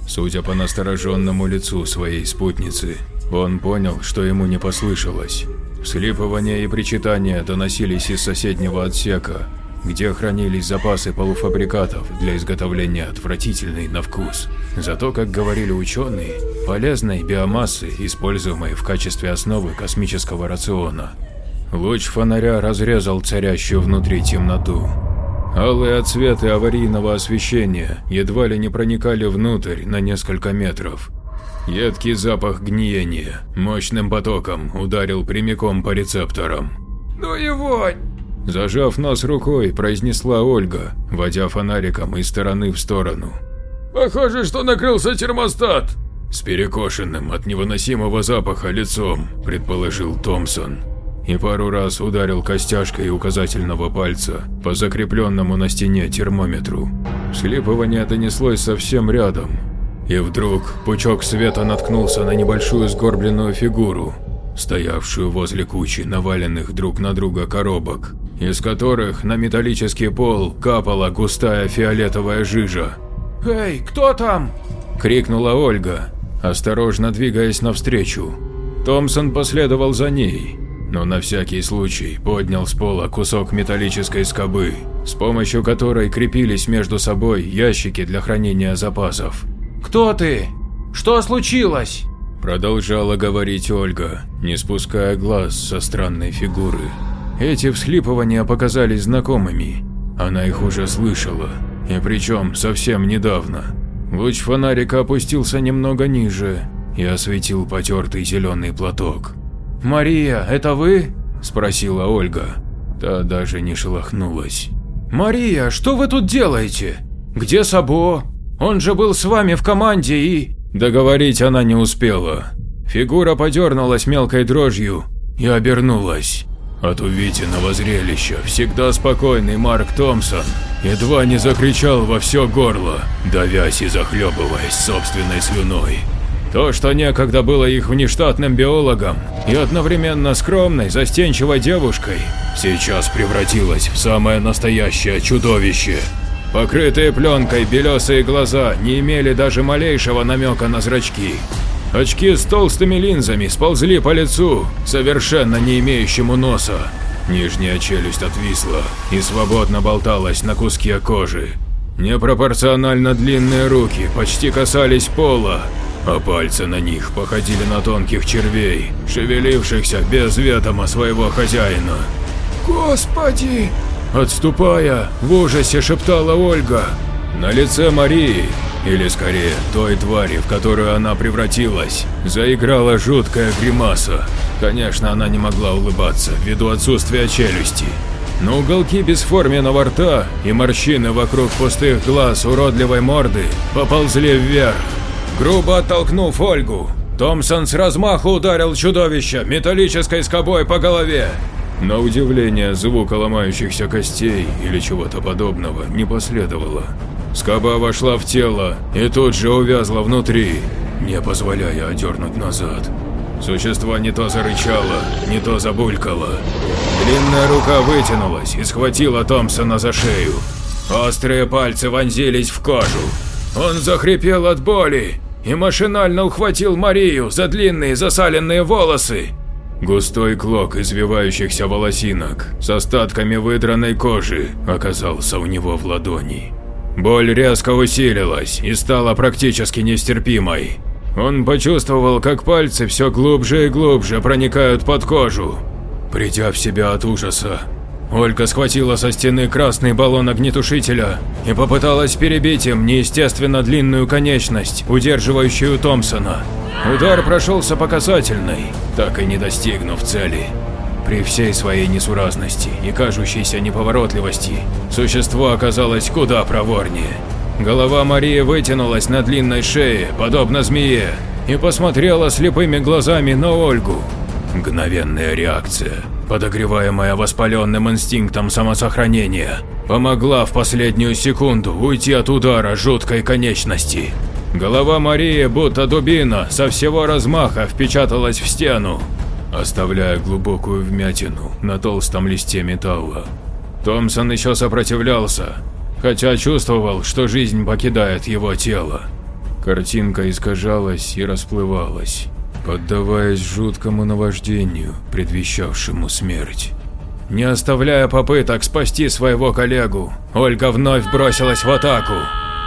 Судя по настороженному лицу своей спутницы, он понял, что ему не послышалось. Всхлипывания и причитания доносились из соседнего отсека, где хранились запасы полуфабрикатов для изготовления отвратительной на вкус, зато, как говорили ученые, полезной биомассы, используемой в качестве основы космического рациона. Луч фонаря разрезал царящую внутри темноту. Алые отсветы аварийного освещения едва ли не проникали внутрь на несколько метров. Едкий запах гниения мощным потоком ударил прямиком по рецепторам. «Ну и вонь!» Зажав нос рукой, произнесла Ольга, водя фонариком из стороны в сторону. «Похоже, что накрылся термостат!» С перекошенным от невыносимого запаха лицом, предположил Томпсон. И пару раз ударил костяшкой указательного пальца по закрепленному на стене термометру. Всхлипывание донеслось совсем рядом, и вдруг пучок света наткнулся на небольшую сгорбленную фигуру, стоявшую возле кучи наваленных друг на друга коробок, из которых на металлический пол капала густая фиолетовая жижа. «Эй, кто там?» – крикнула Ольга, осторожно двигаясь навстречу. Томпсон последовал за ней, но на всякий случай поднял с пола кусок металлической скобы, с помощью которой крепились между собой ящики для хранения запасов. «Кто ты? Что случилось?» Продолжала говорить Ольга, не спуская глаз со странной фигуры. Эти всхлипывания показались знакомыми. Она их уже слышала, и причем совсем недавно. Луч фонарика опустился немного ниже и осветил потертый зеленый платок. «Мария, это вы?» – спросила Ольга. Та даже не шелохнулась. «Мария, что вы тут делаете? Где Сабо? Он же был с вами в команде и…» Договорить она не успела. Фигура подернулась мелкой дрожью и обернулась. От увиденного зрелища всегда спокойный Марк Томпсон едва не закричал во все горло, давясь и захлебываясь собственной слюной. То, что некогда было их внештатным биологом и одновременно скромной, застенчивой девушкой, сейчас превратилось в самое настоящее чудовище. Покрытые пленкой белесые глаза не имели даже малейшего намека на зрачки. Очки с толстыми линзами сползли по лицу, совершенно не имеющему носа. Нижняя челюсть отвисла и свободно болталась на куске кожи. Непропорционально длинные руки почти касались пола, а пальцы на них походили на тонких червей, шевелившихся без ведома своего хозяина. «Господи!» Отступая, в ужасе шептала Ольга. На лице Марии, или скорее той твари, в которую она превратилась, заиграла жуткая гримаса. Конечно, она не могла улыбаться ввиду отсутствия челюсти. Но уголки бесформенного рта и морщины вокруг пустых глаз уродливой морды поползли вверх. Грубо оттолкнув Ольгу, Томпсон с размаху ударил чудовище металлической скобой по голове. На удивление, звука ломающихся костей или чего-то подобного не последовало. Скоба вошла в тело и тут же увязла внутри, не позволяя одернуть назад. Существо не то зарычало, не то забулькало. Длинная рука вытянулась и схватила Томпсона за шею. Острые пальцы вонзились в кожу. Он захрипел от боли и машинально ухватил Марию за длинные засаленные волосы Густой клок извивающихся волосинок с остатками выдранной кожи оказался у него в ладони. Боль резко усилилась и стала практически нестерпимой. Он почувствовал, как пальцы все глубже и глубже проникают под кожу. Придя в себя от ужаса, Ольга схватила со стены красный баллон огнетушителя и попыталась перебить им неестественно длинную конечность, удерживающую Томпсона. Удар прошелся по касательной, так и не достигнув цели. При всей своей несуразности и кажущейся неповоротливости, существо оказалось куда проворнее. Голова Марии вытянулась на длинной шее, подобно змее, и посмотрела слепыми глазами на Ольгу. Мгновенная реакция, подогреваемая воспаленным инстинктом самосохранения, помогла в последнюю секунду уйти от удара жуткой конечности. Голова Марии, будто дубина, со всего размаха впечаталась в стену, оставляя глубокую вмятину на толстом листе металла. Томпсон еще сопротивлялся, хотя чувствовал, что жизнь покидает его тело. Картинка искажалась и расплывалась, поддаваясь жуткому наваждению, предвещавшему смерть. Не оставляя попыток спасти своего коллегу, Ольга вновь бросилась в атаку.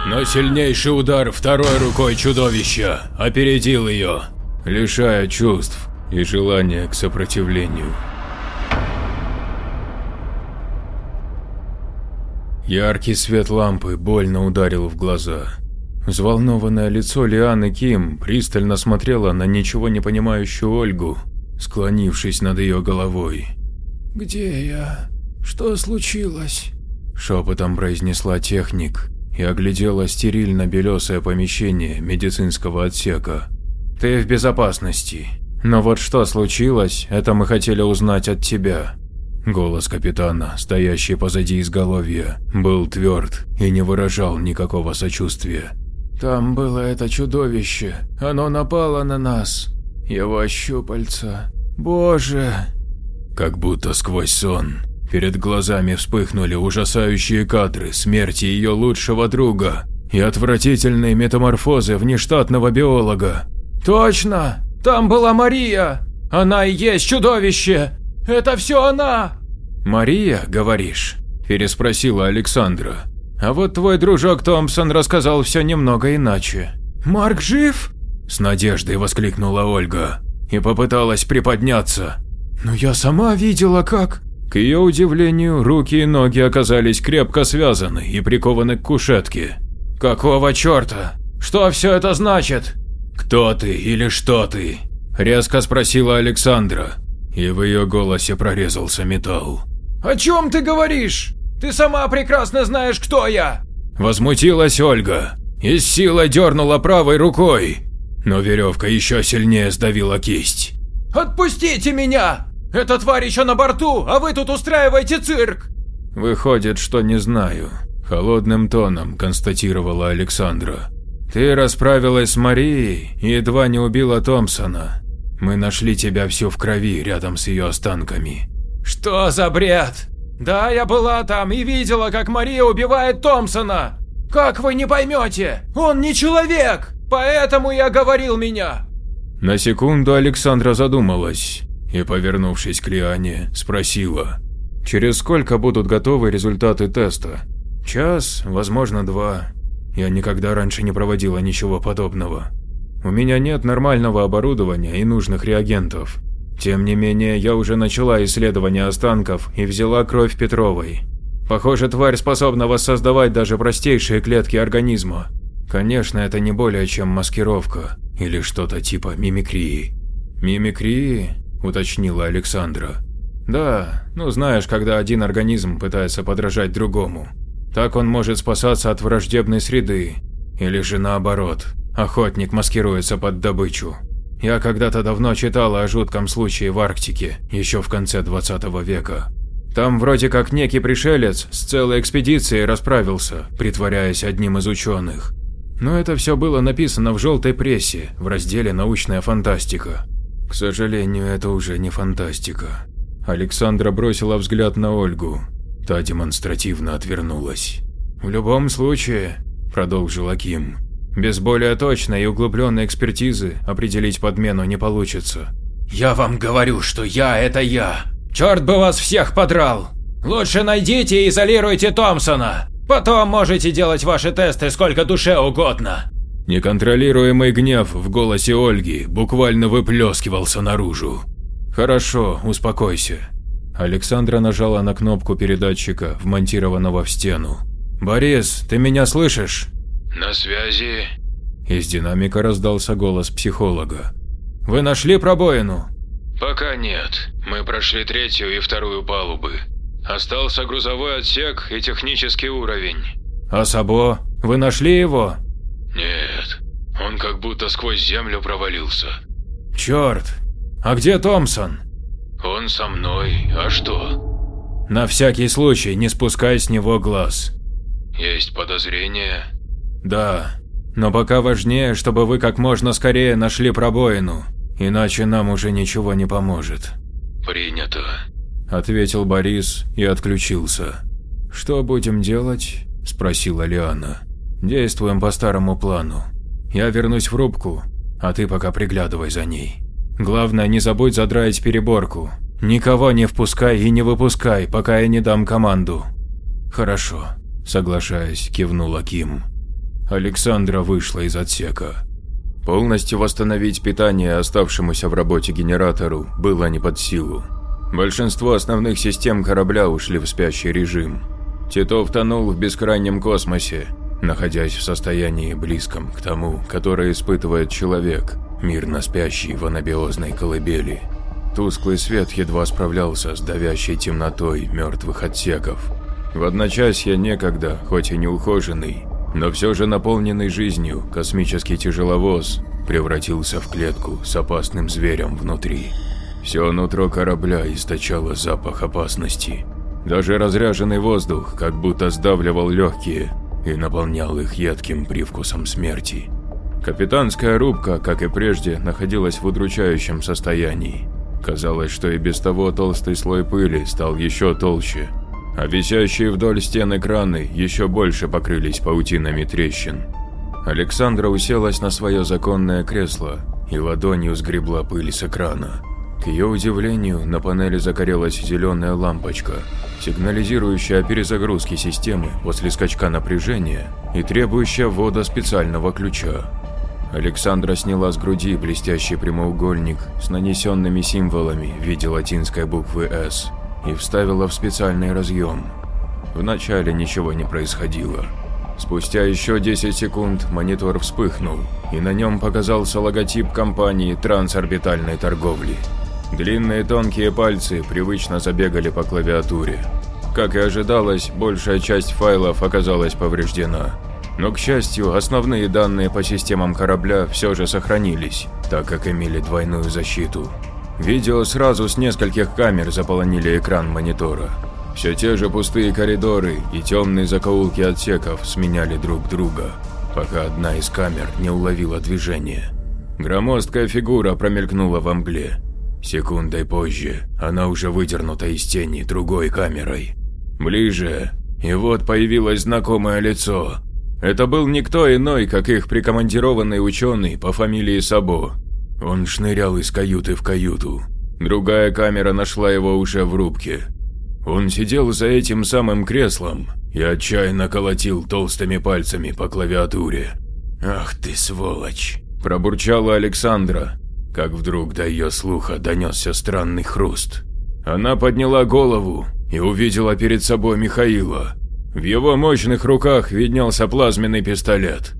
Но сильнейший удар второй рукой чудовища опередил ее, лишая чувств и желания к сопротивлению. Яркий свет лампы больно ударил в глаза. Взволнованное лицо Лианы Ким пристально смотрело на ничего не понимающую Ольгу, склонившись над ее головой. «Где я? Что случилось?» – шепотом произнесла техник, и оглядела стерильно-белесое помещение медицинского отсека. «Ты в безопасности. Но вот что случилось, это мы хотели узнать от тебя. Голос капитана, стоящий позади изголовья, был тверд и не выражал никакого сочувствия. Там было это чудовище. Оно напало на нас. Его щупальца. Боже. Как будто сквозь сон. Перед глазами вспыхнули ужасающие кадры смерти ее лучшего друга и отвратительные метаморфозы внештатного биолога. Точно! Там была Мария! Она и есть чудовище! Это все она!» «Мария, говоришь?» – переспросила Александра. «А вот твой дружок Томпсон рассказал все немного иначе». «Марк жив?» – с надеждой воскликнула Ольга и попыталась приподняться. «Но я сама видела, как…» К ее удивлению, руки и ноги оказались крепко связаны и прикованы к кушетке. «Какого черта? Что все это значит?» «Кто ты или что ты?» – резко спросила Александра, и в ее голосе прорезался металл. «О чем ты говоришь? Ты сама прекрасно знаешь, кто я!» Возмутилась Ольга и с силой дернула правой рукой, но веревка еще сильнее сдавила кисть. «Отпустите меня! Эта тварь еще на борту, а вы тут устраиваете цирк!» «Выходит, что не знаю», – холодным тоном констатировала Александра. «Ты расправилась с Марией и едва не убила Томпсона. Мы нашли тебя всю в крови рядом с ее останками. Что за бред? Да, я была там и видела, как Мария убивает Томпсона. Как вы не поймете? Он не человек, поэтому я говорил меня. На секунду Александра задумалась и, повернувшись к Лиане, спросила. «Через сколько будут готовы результаты теста? Час, возможно, два. Я никогда раньше не проводила ничего подобного. У меня нет нормального оборудования и нужных реагентов. Тем не менее, я уже начала исследование останков и взяла кровь Петровой. Похоже, тварь способна воссоздавать даже простейшие клетки организма. Конечно, это не более чем маскировка или что-то типа мимикрии. «Мимикрии?» – уточнила Александра. «Да, ну знаешь, когда один организм пытается подражать другому. Так он может спасаться от враждебной среды. Или же наоборот, Охотник маскируется под добычу. Я когда-то давно читала о жутком случае в Арктике, еще в конце 20 века. Там вроде как некий пришелец с целой экспедицией расправился, притворяясь одним из ученых. Но это все было написано в желтой прессе, в разделе «Научная фантастика». К сожалению, это уже не фантастика. Александра бросила взгляд на Ольгу. Та демонстративно отвернулась. «В любом случае», – продолжил Аким, без более точной и углубленной экспертизы определить подмену не получится. «Я вам говорю, что я – это я. Черт бы вас всех подрал! Лучше найдите и изолируйте Томпсона. Потом можете делать ваши тесты сколько душе угодно». Неконтролируемый гнев в голосе Ольги буквально выплескивался наружу. «Хорошо, успокойся». Александра нажала на кнопку передатчика, вмонтированного в стену. «Борис, ты меня слышишь?» «На связи?» Из динамика раздался голос психолога. «Вы нашли пробоину?» «Пока нет. Мы прошли третью и вторую палубы. Остался грузовой отсек и технический уровень». «А Сабо? Вы нашли его?» «Нет. Он как будто сквозь землю провалился». «Черт! А где Томпсон?» «Он со мной. А что?» «На всякий случай не спускай с него глаз». «Есть подозрения?» Да, но пока важнее, чтобы вы как можно скорее нашли пробоину, иначе нам уже ничего не поможет. Принято. Ответил Борис и отключился. Что будем делать? Спросила Лиана. Действуем по старому плану. Я вернусь в рубку, а ты пока приглядывай за ней. Главное, не забудь задраить переборку. Никого не впускай и не выпускай, пока я не дам команду. Хорошо, соглашаясь, кивнула Ким. Александра вышла из отсека. Полностью восстановить питание оставшемуся в работе генератору было не под силу. Большинство основных систем корабля ушли в спящий режим. Титов тонул в бескрайнем космосе, находясь в состоянии близком к тому, которое испытывает человек, мирно спящий в анабиозной колыбели. Тусклый свет едва справлялся с давящей темнотой мертвых отсеков. В одночасье некогда, хоть и неухоженный, но все же наполненный жизнью космический тяжеловоз превратился в клетку с опасным зверем внутри. Все нутро корабля источало запах опасности. Даже разряженный воздух как будто сдавливал легкие и наполнял их едким привкусом смерти. Капитанская рубка, как и прежде, находилась в удручающем состоянии. Казалось, что и без того толстый слой пыли стал еще толще, а висящие вдоль стен экраны еще больше покрылись паутинами трещин. Александра уселась на свое законное кресло и ладонью сгребла пыль с экрана. К ее удивлению, на панели загорелась зеленая лампочка, сигнализирующая о перезагрузке системы после скачка напряжения и требующая ввода специального ключа. Александра сняла с груди блестящий прямоугольник с нанесенными символами в виде латинской буквы «С» и вставила в специальный разъем. Вначале ничего не происходило. Спустя еще 10 секунд монитор вспыхнул, и на нем показался логотип компании трансорбитальной торговли. Длинные тонкие пальцы привычно забегали по клавиатуре. Как и ожидалось, большая часть файлов оказалась повреждена. Но, к счастью, основные данные по системам корабля все же сохранились, так как имели двойную защиту. Видео сразу с нескольких камер заполонили экран монитора. Все те же пустые коридоры и темные закоулки отсеков сменяли друг друга, пока одна из камер не уловила движение. Громоздкая фигура промелькнула во мгле. Секундой позже она уже выдернута из тени другой камерой. Ближе, и вот появилось знакомое лицо. Это был никто иной, как их прикомандированный ученый по фамилии Сабо. Он шнырял из каюты в каюту. Другая камера нашла его уже в рубке. Он сидел за этим самым креслом и отчаянно колотил толстыми пальцами по клавиатуре. «Ах ты сволочь!» – пробурчала Александра, как вдруг до ее слуха донесся странный хруст. Она подняла голову и увидела перед собой Михаила. В его мощных руках виднелся плазменный пистолет.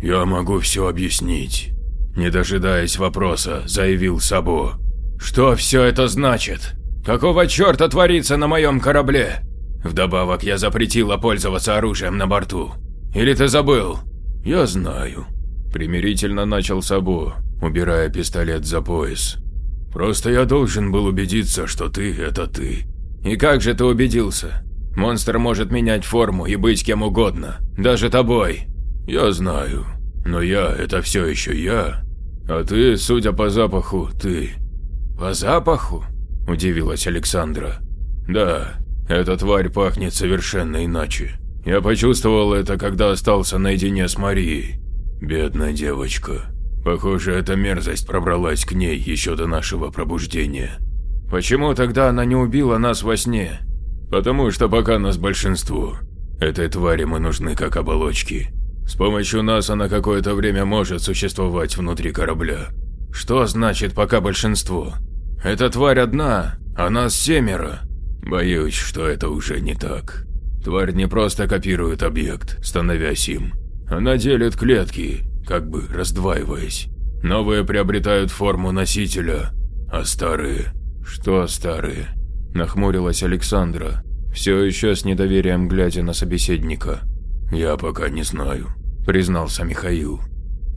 «Я могу все объяснить», – не дожидаясь вопроса, заявил Сабо. «Что все это значит? Какого черта творится на моем корабле? Вдобавок я запретила пользоваться оружием на борту. Или ты забыл?» «Я знаю», – примирительно начал Сабо, убирая пистолет за пояс. «Просто я должен был убедиться, что ты – это ты». «И как же ты убедился? Монстр может менять форму и быть кем угодно, даже тобой». «Я знаю, но я – это все еще я, а ты, судя по запаху, ты». «По запаху?» – удивилась Александра. «Да, эта тварь пахнет совершенно иначе. Я почувствовал это, когда остался наедине с Марией. Бедная девочка. Похоже, эта мерзость пробралась к ней еще до нашего пробуждения. Почему тогда она не убила нас во сне? Потому что пока нас большинство. Этой твари мы нужны как оболочки. С помощью нас она какое-то время может существовать внутри корабля. Что значит пока большинство? Эта тварь одна, а нас семеро. Боюсь, что это уже не так. Тварь не просто копирует объект, становясь им. Она делит клетки, как бы раздваиваясь. Новые приобретают форму носителя, а старые… Что старые? Нахмурилась Александра, все еще с недоверием глядя на собеседника. Я пока не знаю, признался Михаил.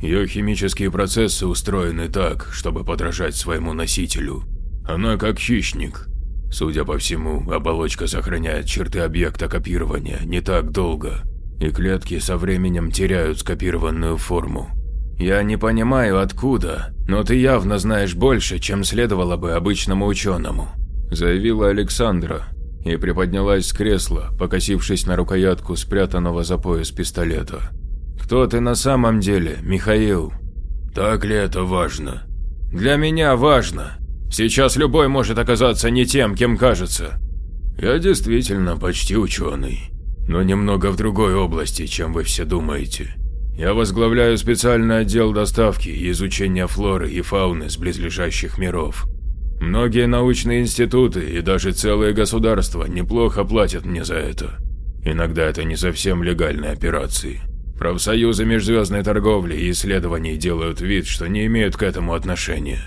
Ее химические процессы устроены так, чтобы подражать своему носителю. Она как хищник. Судя по всему, оболочка сохраняет черты объекта копирования не так долго, и клетки со временем теряют скопированную форму. Я не понимаю откуда, но ты явно знаешь больше, чем следовало бы обычному ученому», – заявила Александра и приподнялась с кресла, покосившись на рукоятку спрятанного за пояс пистолета. «Кто ты на самом деле, Михаил?» «Так ли это важно?» «Для меня важно. Сейчас любой может оказаться не тем, кем кажется». «Я действительно почти ученый но немного в другой области, чем вы все думаете. Я возглавляю специальный отдел доставки и изучения флоры и фауны с близлежащих миров. Многие научные институты и даже целые государства неплохо платят мне за это. Иногда это не совсем легальные операции. Профсоюзы межзвездной торговли и исследований делают вид, что не имеют к этому отношения.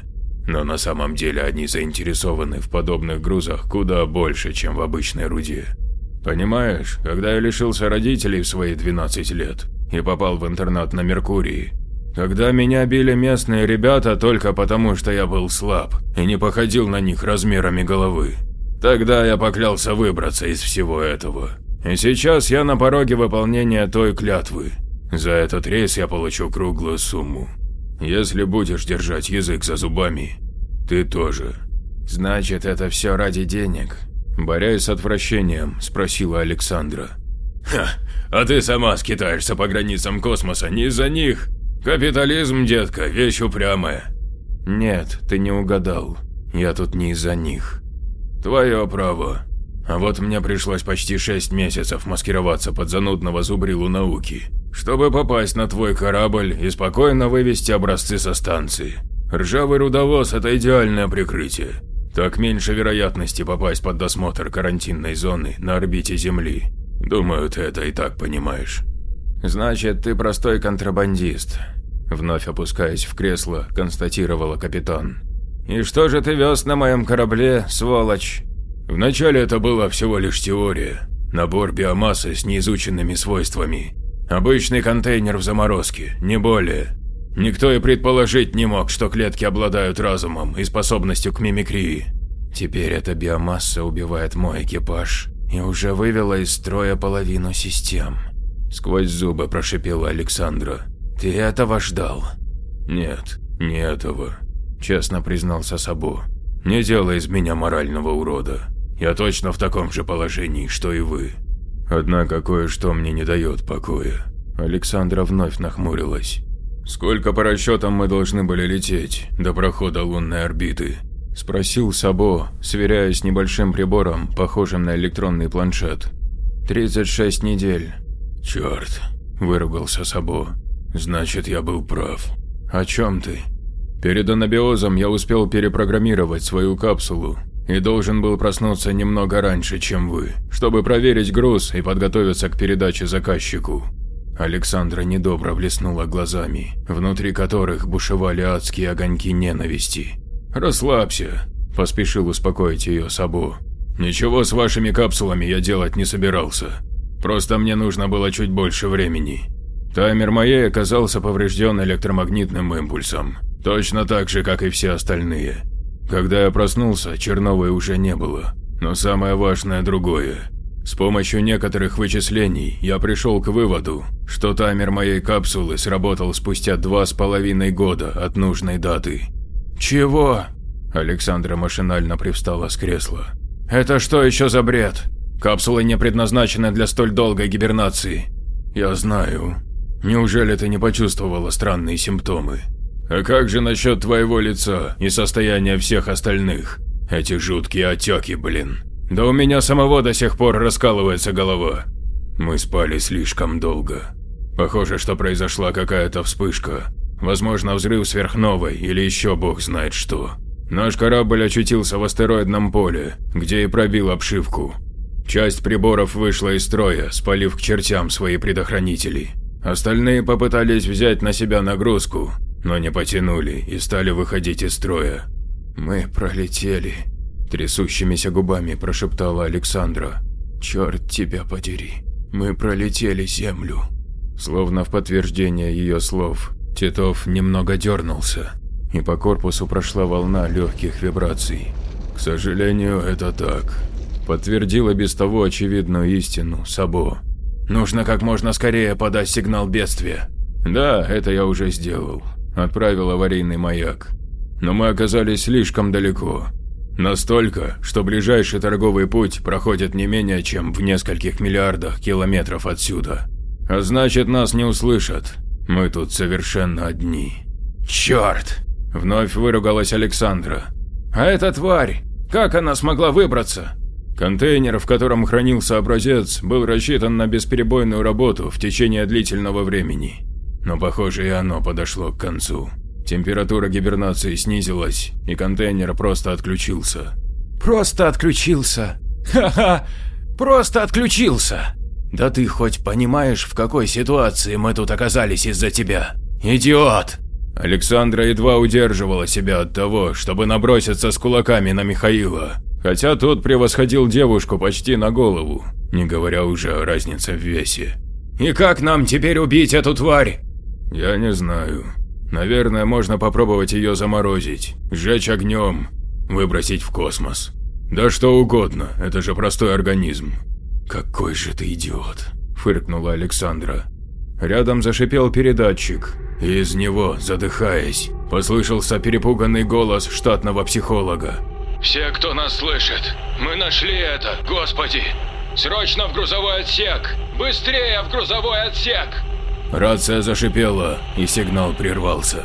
Но на самом деле они заинтересованы в подобных грузах куда больше, чем в обычной руде. Понимаешь, когда я лишился родителей в свои 12 лет и попал в интернат на Меркурии, Когда меня били местные ребята только потому, что я был слаб и не походил на них размерами головы. Тогда я поклялся выбраться из всего этого. И сейчас я на пороге выполнения той клятвы. За этот рейс я получу круглую сумму. Если будешь держать язык за зубами, ты тоже. Значит, это все ради денег? Борясь с отвращением, спросила Александра. Ха, а ты сама скитаешься по границам космоса не из-за них. Капитализм, детка, вещь упрямая. Нет, ты не угадал. Я тут не из-за них. Твое право. А вот мне пришлось почти шесть месяцев маскироваться под занудного зубрилу науки, чтобы попасть на твой корабль и спокойно вывести образцы со станции. Ржавый рудовоз – это идеальное прикрытие. Так меньше вероятности попасть под досмотр карантинной зоны на орбите Земли. Думаю, ты это и так понимаешь. Значит, ты простой контрабандист. Вновь опускаясь в кресло, констатировала капитан. И что же ты вез на моем корабле, сволочь? Вначале это была всего лишь теория. Набор биомассы с неизученными свойствами. Обычный контейнер в заморозке, не более. Никто и предположить не мог, что клетки обладают разумом и способностью к мимикрии. Теперь эта биомасса убивает мой экипаж и уже вывела из строя половину систем. Сквозь зубы прошипела Александра. «Ты этого ждал?» «Нет, не этого», – честно признался Сабо. «Не делай из меня морального урода. Я точно в таком же положении, что и вы. Однако кое-что мне не дает покоя». Александра вновь нахмурилась. «Сколько по расчетам мы должны были лететь до прохода лунной орбиты?» – спросил Сабо, сверяясь с небольшим прибором, похожим на электронный планшет. «36 недель». «Черт!» – выругался Сабо. «Значит, я был прав. О чем ты?» «Перед анабиозом я успел перепрограммировать свою капсулу и должен был проснуться немного раньше, чем вы, чтобы проверить груз и подготовиться к передаче заказчику. Александра недобро блеснула глазами, внутри которых бушевали адские огоньки ненависти. «Расслабься», – поспешил успокоить ее Сабо. «Ничего с вашими капсулами я делать не собирался. Просто мне нужно было чуть больше времени. Таймер моей оказался поврежден электромагнитным импульсом, точно так же, как и все остальные. Когда я проснулся, Черновой уже не было. Но самое важное другое. С помощью некоторых вычислений я пришел к выводу, что таймер моей капсулы сработал спустя два с половиной года от нужной даты. «Чего?» Александра машинально привстала с кресла. «Это что еще за бред? Капсулы не предназначены для столь долгой гибернации». «Я знаю. Неужели ты не почувствовала странные симптомы? А как же насчет твоего лица и состояния всех остальных? Эти жуткие отеки, блин». Да у меня самого до сих пор раскалывается голова. Мы спали слишком долго. Похоже, что произошла какая-то вспышка. Возможно, взрыв сверхновой или еще бог знает что. Наш корабль очутился в астероидном поле, где и пробил обшивку. Часть приборов вышла из строя, спалив к чертям свои предохранители. Остальные попытались взять на себя нагрузку, но не потянули и стали выходить из строя. «Мы пролетели», Трясущимися губами прошептала Александра. «Черт тебя подери, мы пролетели землю». Словно в подтверждение ее слов, Титов немного дернулся, и по корпусу прошла волна легких вибраций. «К сожалению, это так», – подтвердила без того очевидную истину Сабо. «Нужно как можно скорее подать сигнал бедствия». «Да, это я уже сделал. Отправил аварийный маяк. Но мы оказались слишком далеко. Настолько, что ближайший торговый путь проходит не менее чем в нескольких миллиардах километров отсюда. А значит, нас не услышат. Мы тут совершенно одни. Черт! Вновь выругалась Александра. А эта тварь, как она смогла выбраться? Контейнер, в котором хранился образец, был рассчитан на бесперебойную работу в течение длительного времени. Но, похоже, и оно подошло к концу. Температура гибернации снизилась, и контейнер просто отключился. Просто отключился? Ха-ха! Просто отключился! Да ты хоть понимаешь, в какой ситуации мы тут оказались из-за тебя? Идиот! Александра едва удерживала себя от того, чтобы наброситься с кулаками на Михаила, хотя тот превосходил девушку почти на голову, не говоря уже о разнице в весе. «И как нам теперь убить эту тварь?» «Я не знаю. Наверное, можно попробовать ее заморозить, сжечь огнем, выбросить в космос. Да что угодно, это же простой организм. Какой же ты идиот, фыркнула Александра. Рядом зашипел передатчик, и из него, задыхаясь, послышался перепуганный голос штатного психолога. «Все, кто нас слышит, мы нашли это, господи! Срочно в грузовой отсек! Быстрее в грузовой отсек!» Рация зашипела, и сигнал прервался.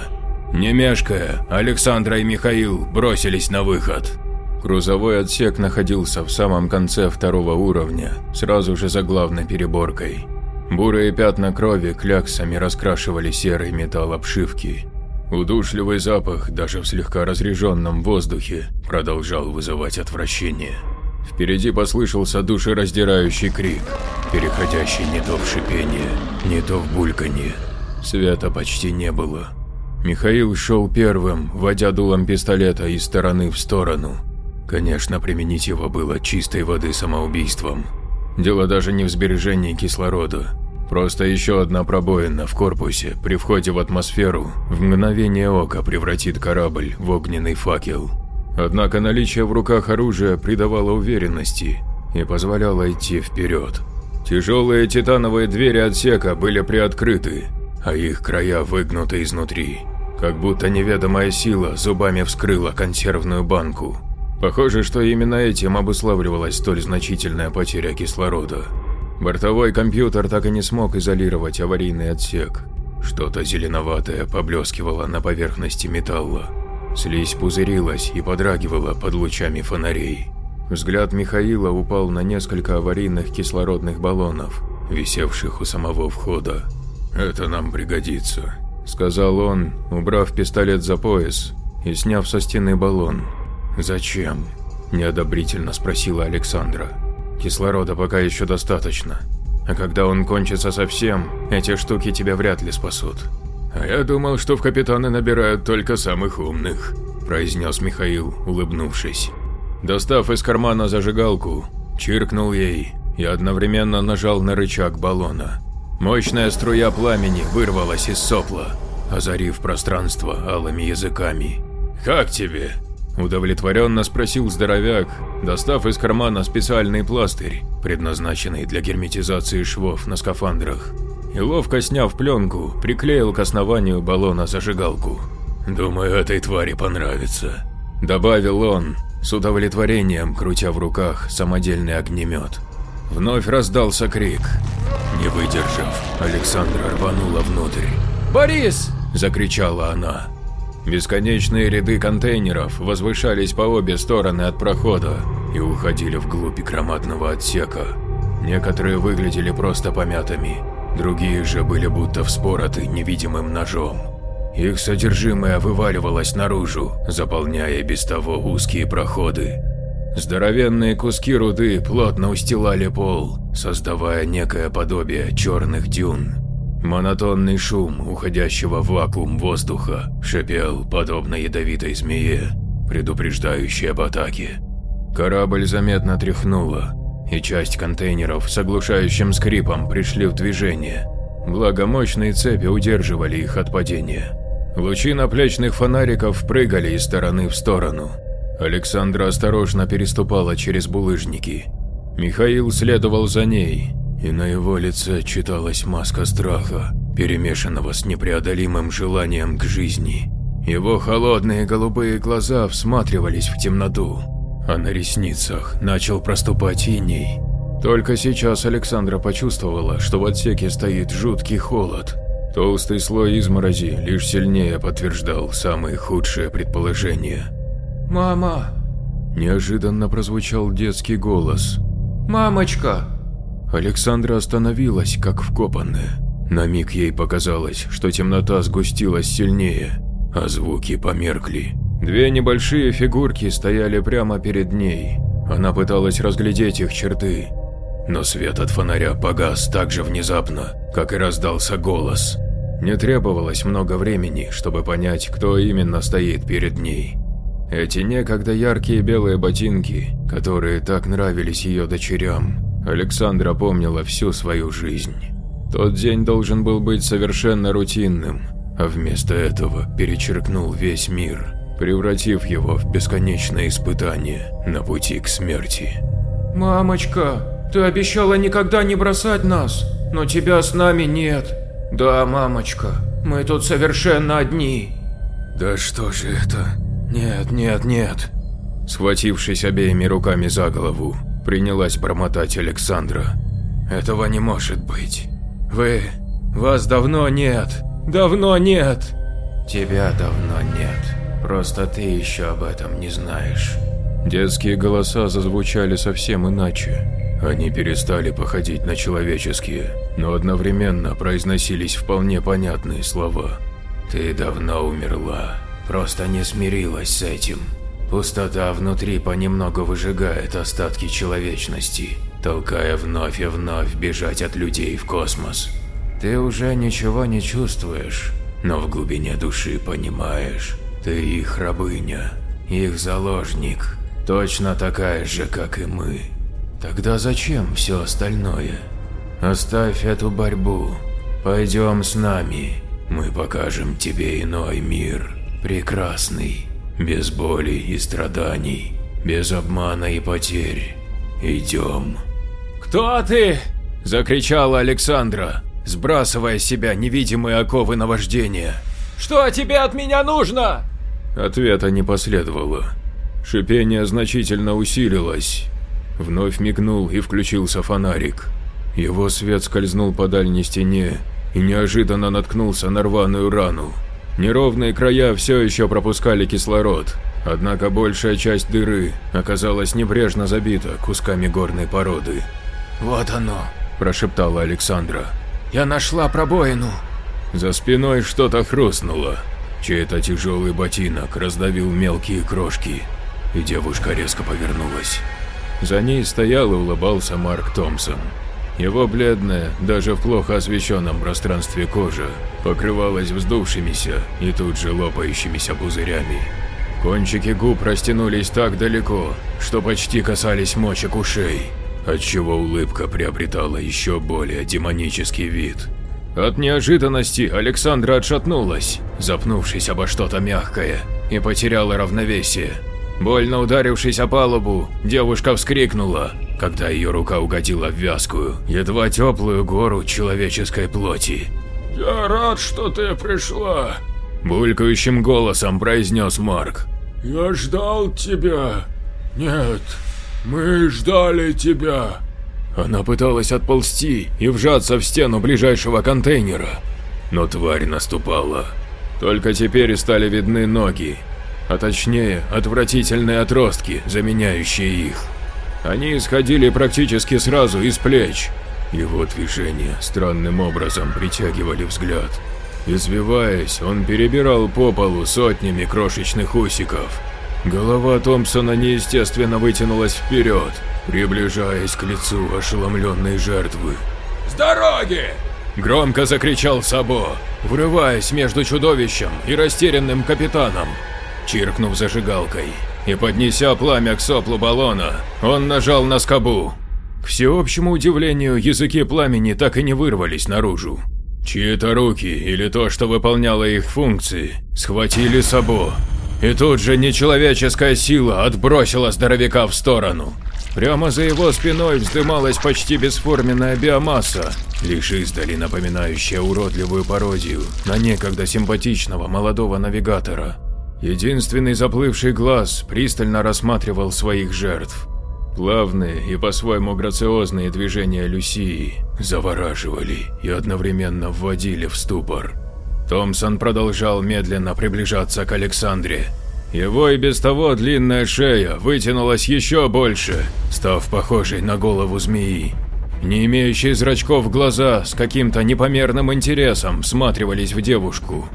Не мешкая, Александра и Михаил бросились на выход. Грузовой отсек находился в самом конце второго уровня, сразу же за главной переборкой. Бурые пятна крови кляксами раскрашивали серый металл обшивки. Удушливый запах даже в слегка разреженном воздухе продолжал вызывать отвращение. Впереди послышался душераздирающий крик, переходящий не то в шипение, не то в бульканье. Света почти не было. Михаил шел первым, водя дулом пистолета из стороны в сторону. Конечно, применить его было чистой воды самоубийством. Дело даже не в сбережении кислорода. Просто еще одна пробоина в корпусе при входе в атмосферу в мгновение ока превратит корабль в огненный факел. Однако наличие в руках оружия придавало уверенности и позволяло идти вперед. Тяжелые титановые двери отсека были приоткрыты, а их края выгнуты изнутри, как будто неведомая сила зубами вскрыла консервную банку. Похоже, что именно этим обуславливалась столь значительная потеря кислорода. Бортовой компьютер так и не смог изолировать аварийный отсек. Что-то зеленоватое поблескивало на поверхности металла. Слизь пузырилась и подрагивала под лучами фонарей. Взгляд Михаила упал на несколько аварийных кислородных баллонов, висевших у самого входа. «Это нам пригодится», – сказал он, убрав пистолет за пояс и сняв со стены баллон. «Зачем?» – неодобрительно спросила Александра. «Кислорода пока еще достаточно, а когда он кончится совсем, эти штуки тебя вряд ли спасут. «А я думал, что в капитаны набирают только самых умных», – произнес Михаил, улыбнувшись. Достав из кармана зажигалку, чиркнул ей и одновременно нажал на рычаг баллона. Мощная струя пламени вырвалась из сопла, озарив пространство алыми языками. «Как тебе?» – удовлетворенно спросил здоровяк, достав из кармана специальный пластырь, предназначенный для герметизации швов на скафандрах и ловко сняв пленку, приклеил к основанию баллона зажигалку. «Думаю, этой твари понравится», – добавил он, с удовлетворением крутя в руках самодельный огнемет. Вновь раздался крик. Не выдержав, Александра рванула внутрь. «Борис!» – закричала она. Бесконечные ряды контейнеров возвышались по обе стороны от прохода и уходили вглубь громадного отсека. Некоторые выглядели просто помятыми, Другие же были будто вспороты невидимым ножом. Их содержимое вываливалось наружу, заполняя без того узкие проходы. Здоровенные куски руды плотно устилали пол, создавая некое подобие черных дюн. Монотонный шум уходящего в вакуум воздуха шипел, подобно ядовитой змее, предупреждающей об атаке. Корабль заметно тряхнуло, и часть контейнеров с оглушающим скрипом пришли в движение. Благо мощные цепи удерживали их от падения. Лучи наплечных фонариков прыгали из стороны в сторону. Александра осторожно переступала через булыжники. Михаил следовал за ней, и на его лице читалась маска страха, перемешанного с непреодолимым желанием к жизни. Его холодные голубые глаза всматривались в темноту, а на ресницах начал проступать иней. Только сейчас Александра почувствовала, что в отсеке стоит жуткий холод. Толстый слой изморози лишь сильнее подтверждал самые худшие предположения. «Мама!» Неожиданно прозвучал детский голос. «Мамочка!» Александра остановилась, как вкопанная. На миг ей показалось, что темнота сгустилась сильнее, а звуки померкли. Две небольшие фигурки стояли прямо перед ней. Она пыталась разглядеть их черты, но свет от фонаря погас так же внезапно, как и раздался голос. Не требовалось много времени, чтобы понять, кто именно стоит перед ней. Эти некогда яркие белые ботинки, которые так нравились ее дочерям, Александра помнила всю свою жизнь. Тот день должен был быть совершенно рутинным, а вместо этого перечеркнул весь мир, превратив его в бесконечное испытание на пути к смерти. «Мамочка, ты обещала никогда не бросать нас, но тебя с нами нет. Да, мамочка, мы тут совершенно одни». «Да что же это? Нет, нет, нет!» Схватившись обеими руками за голову, принялась промотать Александра. «Этого не может быть. Вы... Вас давно нет. Давно нет. Тебя давно нет. Просто ты еще об этом не знаешь». Детские голоса зазвучали совсем иначе. Они перестали походить на человеческие, но одновременно произносились вполне понятные слова. «Ты давно умерла, просто не смирилась с этим. Пустота внутри понемногу выжигает остатки человечности, толкая вновь и вновь бежать от людей в космос. Ты уже ничего не чувствуешь, но в глубине души понимаешь, ты их рабыня, их заложник, точно такая же, как и мы. Тогда зачем все остальное? Оставь эту борьбу, пойдем с нами, мы покажем тебе иной мир, прекрасный, без боли и страданий, без обмана и потерь. Идем. «Кто ты?» – закричала Александра сбрасывая с себя невидимые оковы наваждения. «Что тебе от меня нужно?» Ответа не последовало. Шипение значительно усилилось. Вновь мигнул и включился фонарик. Его свет скользнул по дальней стене и неожиданно наткнулся на рваную рану. Неровные края все еще пропускали кислород, однако большая часть дыры оказалась небрежно забита кусками горной породы. «Вот оно», – прошептала Александра. Я нашла пробоину. За спиной что-то хрустнуло. Чей-то тяжелый ботинок раздавил мелкие крошки, и девушка резко повернулась. За ней стоял и улыбался Марк Томпсон. Его бледная, даже в плохо освещенном пространстве кожа, покрывалась вздувшимися и тут же лопающимися пузырями. Кончики губ растянулись так далеко, что почти касались мочек ушей отчего улыбка приобретала еще более демонический вид. От неожиданности Александра отшатнулась, запнувшись обо что-то мягкое, и потеряла равновесие. Больно ударившись о палубу, девушка вскрикнула, когда ее рука угодила в вязкую, едва теплую гору человеческой плоти. «Я рад, что ты пришла», – булькающим голосом произнес Марк. «Я ждал тебя. Нет, «Мы ждали тебя!» Она пыталась отползти и вжаться в стену ближайшего контейнера, но тварь наступала. Только теперь стали видны ноги, а точнее отвратительные отростки, заменяющие их. Они исходили практически сразу из плеч. Его движения странным образом притягивали взгляд. Извиваясь, он перебирал по полу сотнями крошечных усиков, Голова Томпсона неестественно вытянулась вперед, приближаясь к лицу ошеломленной жертвы. «С дороги!» – громко закричал Сабо, врываясь между чудовищем и растерянным капитаном. Чиркнув зажигалкой и поднеся пламя к соплу баллона, он нажал на скобу. К всеобщему удивлению, языки пламени так и не вырвались наружу. Чьи-то руки или то, что выполняло их функции, схватили Сабо и тут же нечеловеческая сила отбросила здоровяка в сторону. Прямо за его спиной вздымалась почти бесформенная биомасса, лишь издали напоминающая уродливую пародию на некогда симпатичного молодого навигатора. Единственный заплывший глаз пристально рассматривал своих жертв. Плавные и по-своему грациозные движения Люсии завораживали и одновременно вводили в ступор. Томпсон продолжал медленно приближаться к Александре. Его и без того длинная шея вытянулась еще больше, став похожей на голову змеи. Не имеющие зрачков глаза с каким-то непомерным интересом всматривались в девушку.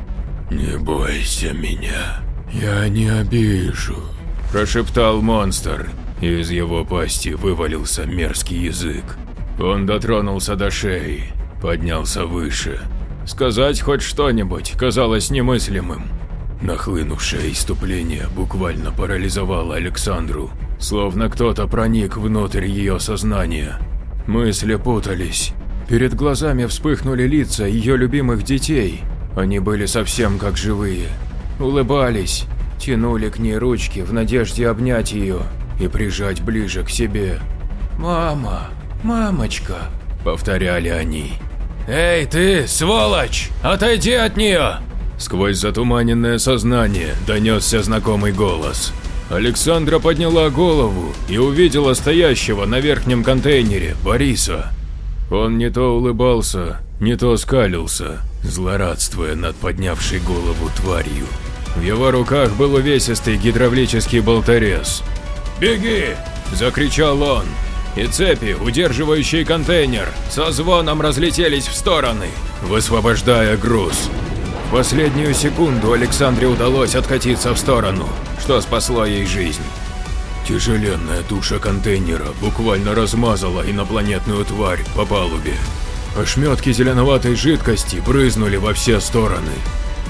«Не бойся меня, я не обижу», – прошептал монстр, из его пасти вывалился мерзкий язык. Он дотронулся до шеи, поднялся выше, Сказать хоть что-нибудь казалось немыслимым. Нахлынувшее иступление буквально парализовало Александру, словно кто-то проник внутрь ее сознания. Мысли путались. Перед глазами вспыхнули лица ее любимых детей, Они были совсем как живые. Улыбались, тянули к ней ручки в надежде обнять ее и прижать ближе к себе. «Мама, мамочка», – повторяли они. «Эй, ты, сволочь, отойди от нее!» Сквозь затуманенное сознание донесся знакомый голос. Александра подняла голову и увидела стоящего на верхнем контейнере Бориса. Он не то улыбался, не то скалился, злорадствуя над поднявшей голову тварью. В его руках был увесистый гидравлический болторез. «Беги!» – закричал он, и цепи, удерживающие контейнер, со звоном разлетелись в стороны, высвобождая груз. В последнюю секунду Александре удалось откатиться в сторону, что спасло ей жизнь. Тяжеленная туша контейнера буквально размазала инопланетную тварь по палубе. Ошметки зеленоватой жидкости брызнули во все стороны.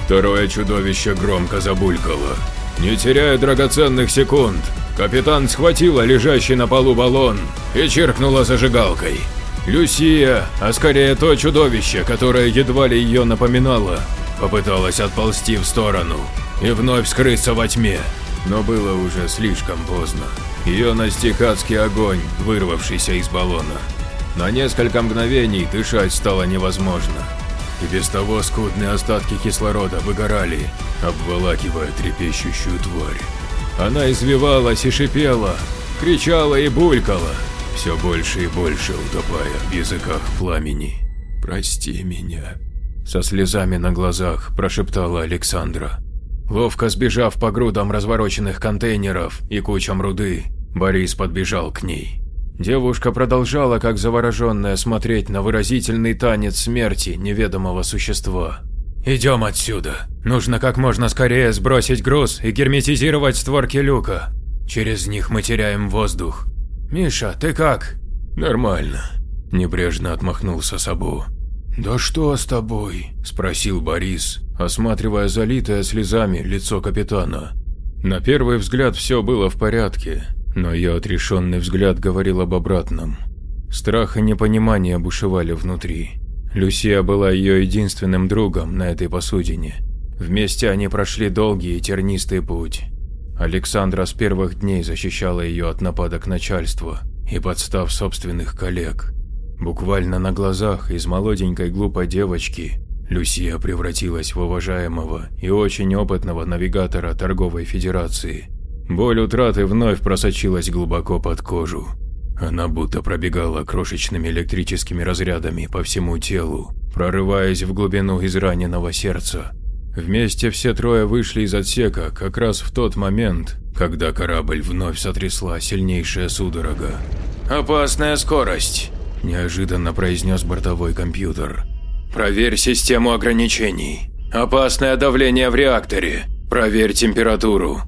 Второе чудовище громко забулькало. Не теряя драгоценных секунд, капитан схватила лежащий на полу баллон и чиркнула зажигалкой. Люсия, а скорее то чудовище, которое едва ли ее напоминало, попыталась отползти в сторону и вновь скрыться во тьме, но было уже слишком поздно. Ее настиг адский огонь, вырвавшийся из баллона. На несколько мгновений дышать стало невозможно, и без того скудные остатки кислорода выгорали, обволакивая трепещущую тварь. Она извивалась и шипела, кричала и булькала, все больше и больше утопая в языках пламени. «Прости меня», – со слезами на глазах прошептала Александра. Ловко сбежав по грудам развороченных контейнеров и кучам руды, Борис подбежал к ней. Девушка продолжала, как завороженная, смотреть на выразительный танец смерти неведомого существа. «Идем отсюда. Нужно как можно скорее сбросить груз и герметизировать створки люка. Через них мы теряем воздух. Миша, ты как?» «Нормально», – небрежно отмахнулся Сабу. «Да что с тобой?» – спросил Борис, осматривая залитое слезами лицо капитана. На первый взгляд все было в порядке, но ее отрешенный взгляд говорил об обратном. Страх и непонимание бушевали внутри. Люсия была ее единственным другом на этой посудине. Вместе они прошли долгий и тернистый путь. Александра с первых дней защищала ее от нападок начальства и подстав собственных коллег. Буквально на глазах из молоденькой глупой девочки Люсия превратилась в уважаемого и очень опытного навигатора торговой федерации. Боль утраты вновь просочилась глубоко под кожу. Она будто пробегала крошечными электрическими разрядами по всему телу, прорываясь в глубину израненного сердца. Вместе все трое вышли из отсека как раз в тот момент, когда корабль вновь сотрясла сильнейшая судорога. «Опасная скорость», – неожиданно произнес бортовой компьютер. «Проверь систему ограничений. Опасное давление в реакторе. Проверь температуру.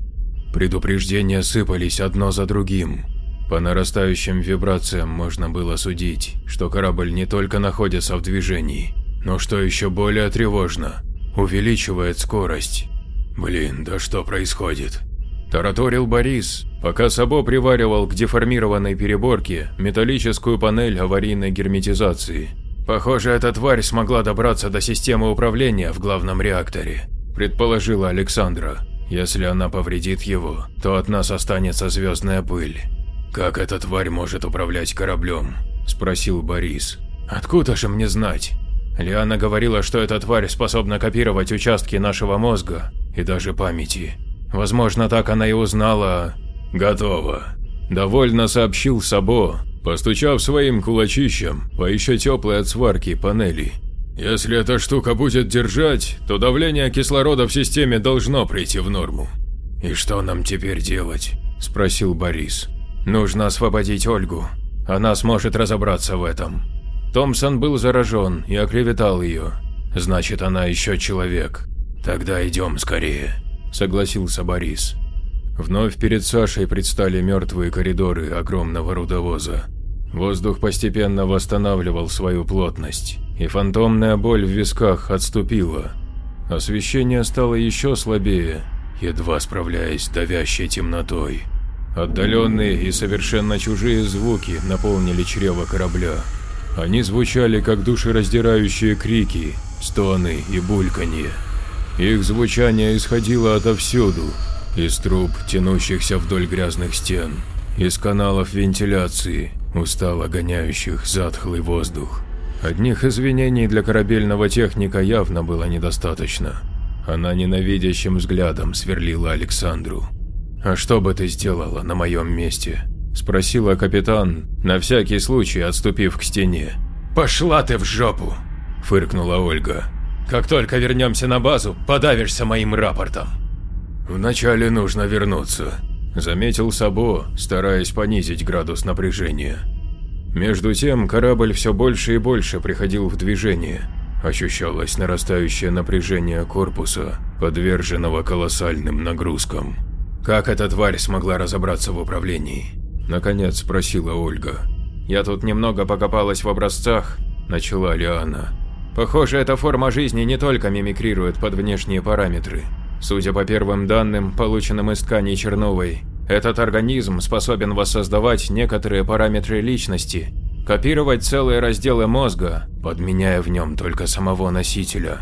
Предупреждения сыпались одно за другим. По нарастающим вибрациям можно было судить, что корабль не только находится в движении, но что еще более тревожно, увеличивает скорость. Блин, да что происходит? Тараторил Борис, пока Сабо приваривал к деформированной переборке металлическую панель аварийной герметизации. Похоже, эта тварь смогла добраться до системы управления в главном реакторе, предположила Александра. Если она повредит его, то от нас останется звездная пыль. «Как эта тварь может управлять кораблем?» – спросил Борис. «Откуда же мне знать?» Лиана говорила, что эта тварь способна копировать участки нашего мозга и даже памяти. Возможно, так она и узнала… «Готово», – довольно сообщил Сабо, постучав своим кулачищем по еще теплой от сварки панели. Если эта штука будет держать, то давление кислорода в системе должно прийти в норму. «И что нам теперь делать?» – спросил Борис. «Нужно освободить Ольгу. Она сможет разобраться в этом». Томпсон был заражен и оклеветал ее. Значит, она еще человек. Тогда идем скорее, согласился Борис. Вновь перед Сашей предстали мертвые коридоры огромного рудовоза. Воздух постепенно восстанавливал свою плотность и фантомная боль в висках отступила. Освещение стало еще слабее, едва справляясь с давящей темнотой. Отдаленные и совершенно чужие звуки наполнили чрево корабля. Они звучали как душераздирающие крики, стоны и бульканье. Их звучание исходило отовсюду, из труб, тянущихся вдоль грязных стен, из каналов вентиляции, устало гоняющих затхлый воздух. Одних извинений для корабельного техника явно было недостаточно. Она ненавидящим взглядом сверлила Александру. «А что бы ты сделала на моем месте?» – спросила капитан, на всякий случай отступив к стене. «Пошла ты в жопу!» – фыркнула Ольга. «Как только вернемся на базу, подавишься моим рапортом». «Вначале нужно вернуться», – заметил Сабо, стараясь понизить градус напряжения. Между тем корабль все больше и больше приходил в движение. Ощущалось нарастающее напряжение корпуса, подверженного колоссальным нагрузкам. «Как эта тварь смогла разобраться в управлении?» – наконец спросила Ольга. «Я тут немного покопалась в образцах», – начала Лиана. «Похоже, эта форма жизни не только мимикрирует под внешние параметры. Судя по первым данным, полученным из тканей Черновой, этот организм способен воссоздавать некоторые параметры личности, копировать целые разделы мозга, подменяя в нем только самого носителя.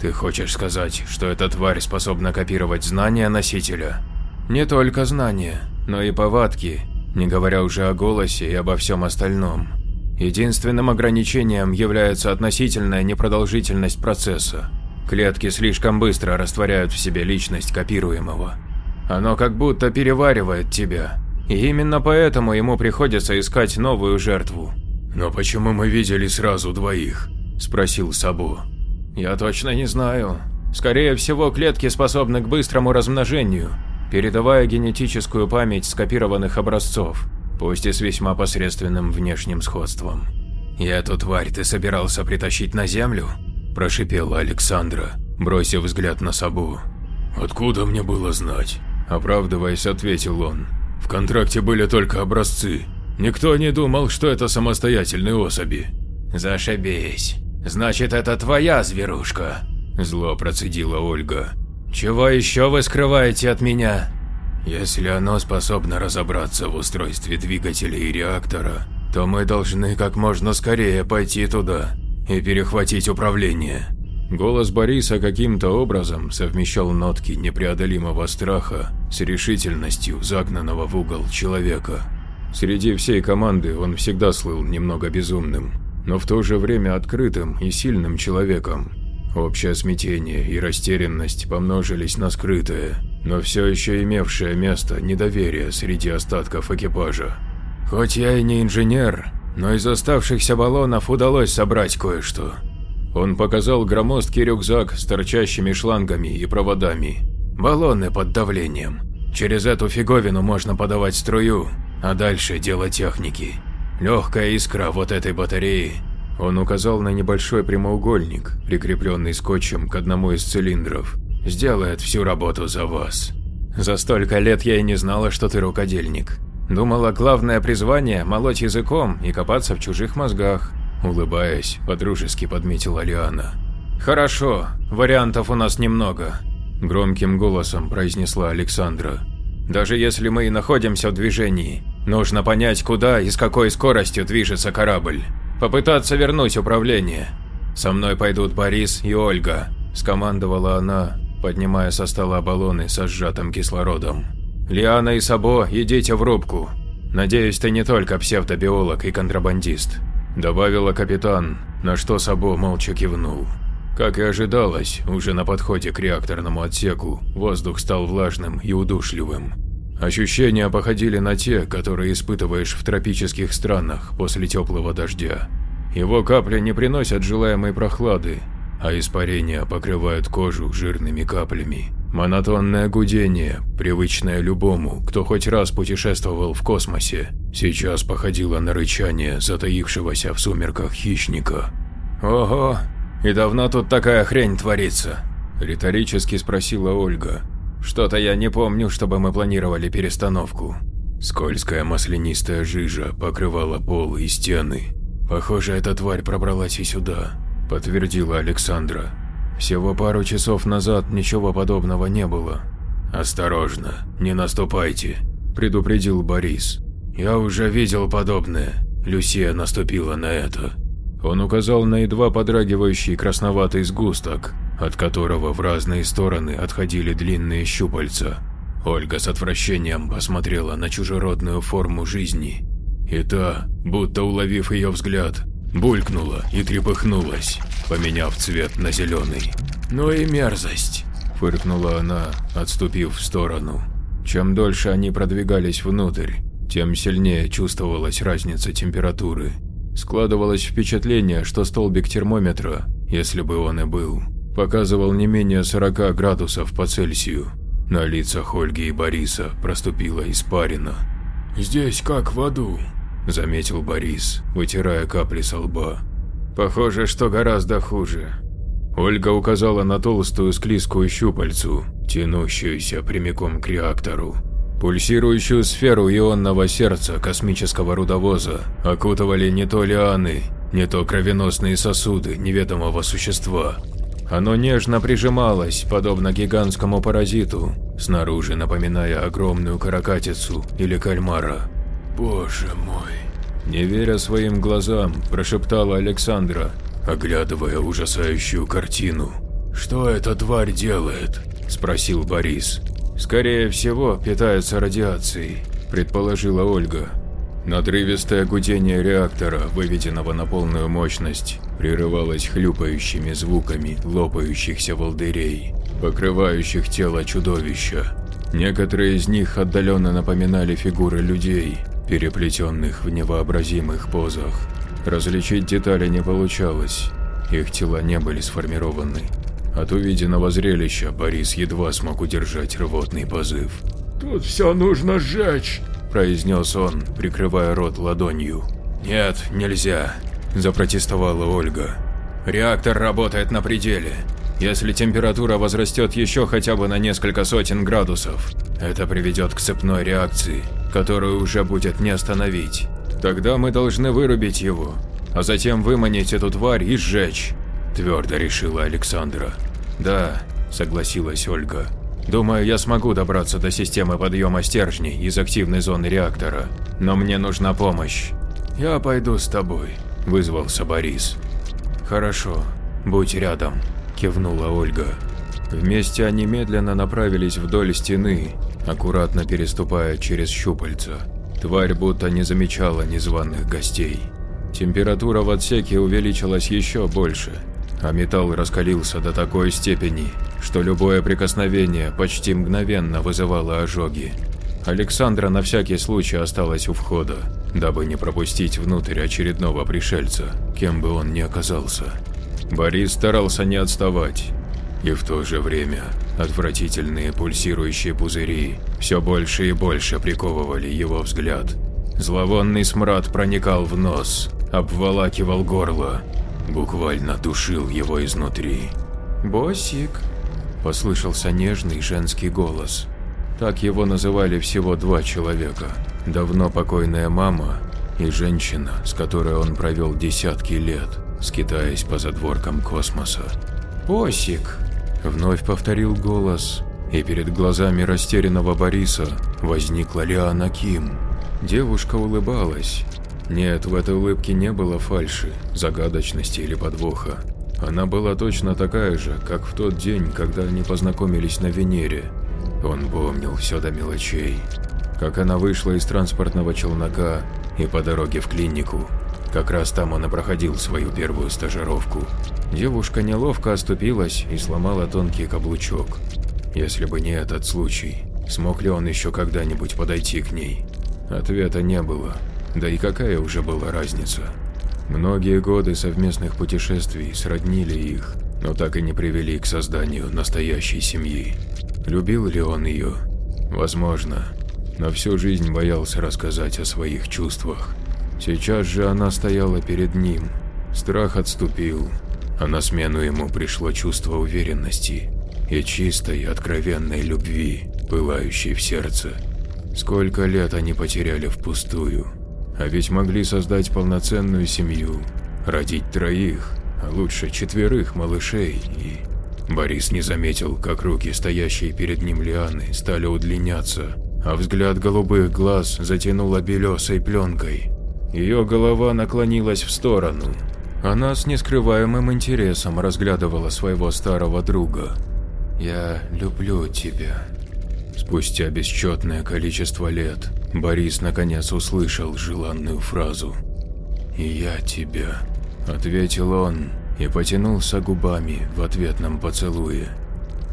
Ты хочешь сказать, что эта тварь способна копировать знания носителя? Не только знания, но и повадки, не говоря уже о голосе и обо всем остальном. Единственным ограничением является относительная непродолжительность процесса. Клетки слишком быстро растворяют в себе личность копируемого. Оно как будто переваривает тебя, и именно поэтому ему приходится искать новую жертву. «Но почему мы видели сразу двоих?» – спросил Сабо. «Я точно не знаю. Скорее всего, клетки способны к быстрому размножению, передавая генетическую память скопированных образцов, пусть и с весьма посредственным внешним сходством». «И эту тварь ты собирался притащить на Землю?» – прошипела Александра, бросив взгляд на Сабу. «Откуда мне было знать?» – оправдываясь, ответил он. «В контракте были только образцы. Никто не думал, что это самостоятельные особи». «Зашибись. Значит, это твоя зверушка», – зло процедила Ольга. «Чего еще вы скрываете от меня?» «Если оно способно разобраться в устройстве двигателя и реактора, то мы должны как можно скорее пойти туда и перехватить управление. Голос Бориса каким-то образом совмещал нотки непреодолимого страха с решительностью загнанного в угол человека. Среди всей команды он всегда слыл немного безумным, но в то же время открытым и сильным человеком. Общее смятение и растерянность помножились на скрытое, но все еще имевшее место недоверие среди остатков экипажа. Хоть я и не инженер, но из оставшихся баллонов удалось собрать кое-что. Он показал громоздкий рюкзак с торчащими шлангами и проводами. Баллоны под давлением. Через эту фиговину можно подавать струю, а дальше дело техники. Легкая искра вот этой батареи. Он указал на небольшой прямоугольник, прикрепленный скотчем к одному из цилиндров. Сделает всю работу за вас. За столько лет я и не знала, что ты рукодельник. Думала, главное призвание – молоть языком и копаться в чужих мозгах. Улыбаясь, подружески подметила Лиана. «Хорошо, вариантов у нас немного», – громким голосом произнесла Александра. «Даже если мы и находимся в движении, нужно понять, куда и с какой скоростью движется корабль. Попытаться вернуть управление. Со мной пойдут Борис и Ольга», – скомандовала она, поднимая со стола баллоны со сжатым кислородом. «Лиана и Сабо, идите в рубку. Надеюсь, ты не только псевдобиолог и контрабандист добавила капитан, на что Сабо молча кивнул. Как и ожидалось, уже на подходе к реакторному отсеку воздух стал влажным и удушливым. Ощущения походили на те, которые испытываешь в тропических странах после теплого дождя. Его капли не приносят желаемой прохлады, а испарения покрывают кожу жирными каплями. Монотонное гудение, привычное любому, кто хоть раз путешествовал в космосе, сейчас походило на рычание затаившегося в сумерках хищника. «Ого, и давно тут такая хрень творится?» – риторически спросила Ольга. «Что-то я не помню, чтобы мы планировали перестановку». Скользкая маслянистая жижа покрывала пол и стены. Похоже, эта тварь пробралась и сюда, подтвердила Александра. Всего пару часов назад ничего подобного не было. «Осторожно, не наступайте», – предупредил Борис. «Я уже видел подобное. Люсия наступила на это». Он указал на едва подрагивающий красноватый сгусток, от которого в разные стороны отходили длинные щупальца. Ольга с отвращением посмотрела на чужеродную форму жизни, и та, будто уловив ее взгляд, булькнула и трепыхнулась, поменяв цвет на зеленый. «Ну и мерзость!» – фыркнула она, отступив в сторону. Чем дольше они продвигались внутрь, тем сильнее чувствовалась разница температуры. Складывалось впечатление, что столбик термометра, если бы он и был, показывал не менее 40 градусов по Цельсию. На лицах Ольги и Бориса проступила испарина. «Здесь как в аду», – заметил Борис, вытирая капли со лба. «Похоже, что гораздо хуже». Ольга указала на толстую склизкую щупальцу, тянущуюся прямиком к реактору. Пульсирующую сферу ионного сердца космического рудовоза окутывали не то лианы, не то кровеносные сосуды неведомого существа. Оно нежно прижималось, подобно гигантскому паразиту, снаружи напоминая огромную каракатицу или кальмара. «Боже мой!» Не веря своим глазам, прошептала Александра, оглядывая ужасающую картину. «Что эта тварь делает?» – спросил Борис. «Скорее всего, питается радиацией», – предположила Ольга. Надрывистое гудение реактора, выведенного на полную мощность, прерывалось хлюпающими звуками лопающихся волдырей, покрывающих тело чудовища. Некоторые из них отдаленно напоминали фигуры людей, переплетенных в невообразимых позах. Различить детали не получалось, их тела не были сформированы. От увиденного зрелища Борис едва смог удержать рвотный позыв. «Тут все нужно сжечь», – произнес он, прикрывая рот ладонью. «Нет, нельзя», – запротестовала Ольга. «Реактор работает на пределе. Если температура возрастет еще хотя бы на несколько сотен градусов, это приведет к цепной реакции, которую уже будет не остановить. Тогда мы должны вырубить его, а затем выманить эту тварь и сжечь», – твердо решила Александра. «Да», – согласилась Ольга. «Думаю, я смогу добраться до системы подъема стержней из активной зоны реактора, но мне нужна помощь». «Я пойду с тобой», – вызвался Борис. «Хорошо, будь рядом», – кивнула Ольга. Вместе они медленно направились вдоль стены, аккуратно переступая через щупальца. Тварь будто не замечала незваных гостей. Температура в отсеке увеличилась еще больше, а металл раскалился до такой степени, что любое прикосновение почти мгновенно вызывало ожоги. Александра на всякий случай осталась у входа, дабы не пропустить внутрь очередного пришельца, кем бы он ни оказался. Борис старался не отставать, и в то же время отвратительные пульсирующие пузыри все больше и больше приковывали его взгляд. Зловонный смрад проникал в нос, обволакивал горло, буквально душил его изнутри. «Босик», – послышался нежный женский голос. Так его называли всего два человека. Давно покойная мама и женщина, с которой он провел десятки лет, скитаясь по задворкам космоса. «Босик», – вновь повторил голос, и перед глазами растерянного Бориса возникла Лиана Ким. Девушка улыбалась, нет, в этой улыбке не было фальши, загадочности или подвоха. Она была точно такая же, как в тот день, когда они познакомились на Венере. Он помнил все до мелочей. Как она вышла из транспортного челнока и по дороге в клинику. Как раз там он и проходил свою первую стажировку. Девушка неловко оступилась и сломала тонкий каблучок. Если бы не этот случай, смог ли он еще когда-нибудь подойти к ней? Ответа не было. Да и какая уже была разница? Многие годы совместных путешествий сроднили их, но так и не привели к созданию настоящей семьи. Любил ли он ее? Возможно, но всю жизнь боялся рассказать о своих чувствах. Сейчас же она стояла перед ним. Страх отступил, а на смену ему пришло чувство уверенности и чистой, откровенной любви, пылающей в сердце. Сколько лет они потеряли впустую. А ведь могли создать полноценную семью, родить троих, а лучше четверых малышей и... Борис не заметил, как руки, стоящие перед ним лианы, стали удлиняться, а взгляд голубых глаз затянуло белесой пленкой. Ее голова наклонилась в сторону, Она с нескрываемым интересом разглядывала своего старого друга. «Я люблю тебя». Спустя бесчетное количество лет Борис наконец услышал желанную фразу. «И я тебя», – ответил он и потянулся губами в ответном поцелуе.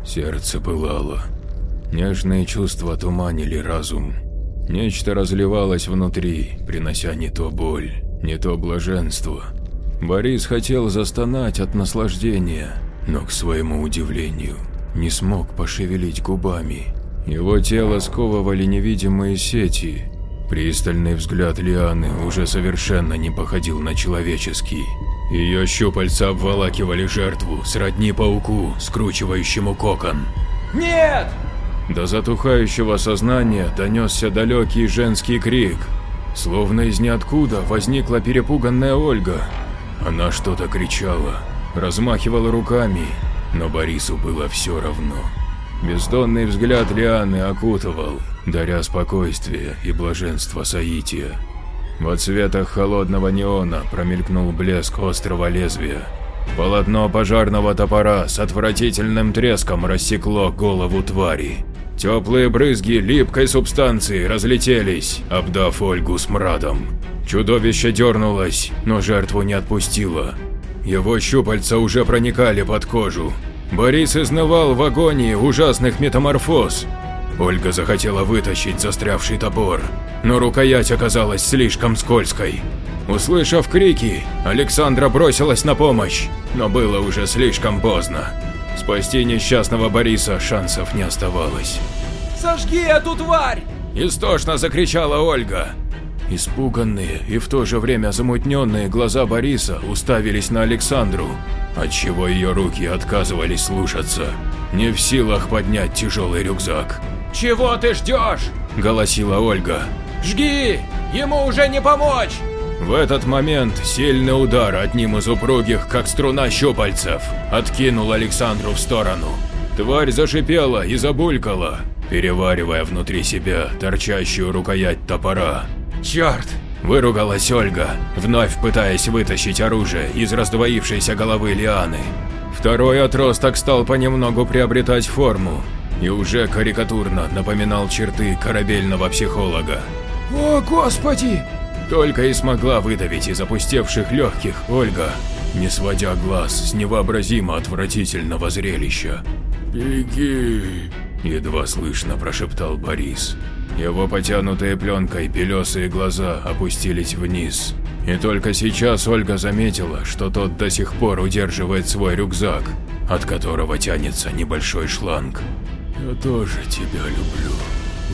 Сердце пылало. Нежные чувства туманили разум. Нечто разливалось внутри, принося не то боль, не то блаженство. Борис хотел застонать от наслаждения, но, к своему удивлению, не смог пошевелить губами. Его тело сковывали невидимые сети. Пристальный взгляд Лианы уже совершенно не походил на человеческий. Ее щупальца обволакивали жертву, сродни пауку, скручивающему кокон. «Нет!» До затухающего сознания донесся далекий женский крик. Словно из ниоткуда возникла перепуганная Ольга. Она что-то кричала, размахивала руками, но Борису было все равно. Бездонный взгляд Лианы окутывал, даря спокойствие и блаженство соития. В цветах холодного неона промелькнул блеск острого лезвия. Полотно пожарного топора с отвратительным треском рассекло голову твари. Теплые брызги липкой субстанции разлетелись, обдав Ольгу смрадом. Чудовище дернулось, но жертву не отпустило. Его щупальца уже проникали под кожу. Борис изнывал в агонии ужасных метаморфоз. Ольга захотела вытащить застрявший топор, но рукоять оказалась слишком скользкой. Услышав крики, Александра бросилась на помощь, но было уже слишком поздно. Спасти несчастного Бориса шансов не оставалось. «Сожги эту тварь!» – истошно закричала Ольга. Испуганные и в то же время замутненные глаза Бориса уставились на Александру, отчего ее руки отказывались слушаться, не в силах поднять тяжелый рюкзак. «Чего ты ждешь?» – голосила Ольга. «Жги! Ему уже не помочь!» В этот момент сильный удар одним из упругих, как струна щупальцев, откинул Александру в сторону. Тварь зашипела и забулькала, переваривая внутри себя торчащую рукоять топора. «Черт!» – выругалась Ольга, вновь пытаясь вытащить оружие из раздвоившейся головы Лианы. Второй отросток стал понемногу приобретать форму и уже карикатурно напоминал черты корабельного психолога. «О, Господи!» Только и смогла выдавить из опустевших легких Ольга, не сводя глаз с невообразимо отвратительного зрелища. «Беги!» – едва слышно прошептал Борис. Его потянутые пленкой белесые глаза опустились вниз. И только сейчас Ольга заметила, что тот до сих пор удерживает свой рюкзак, от которого тянется небольшой шланг. «Я тоже тебя люблю,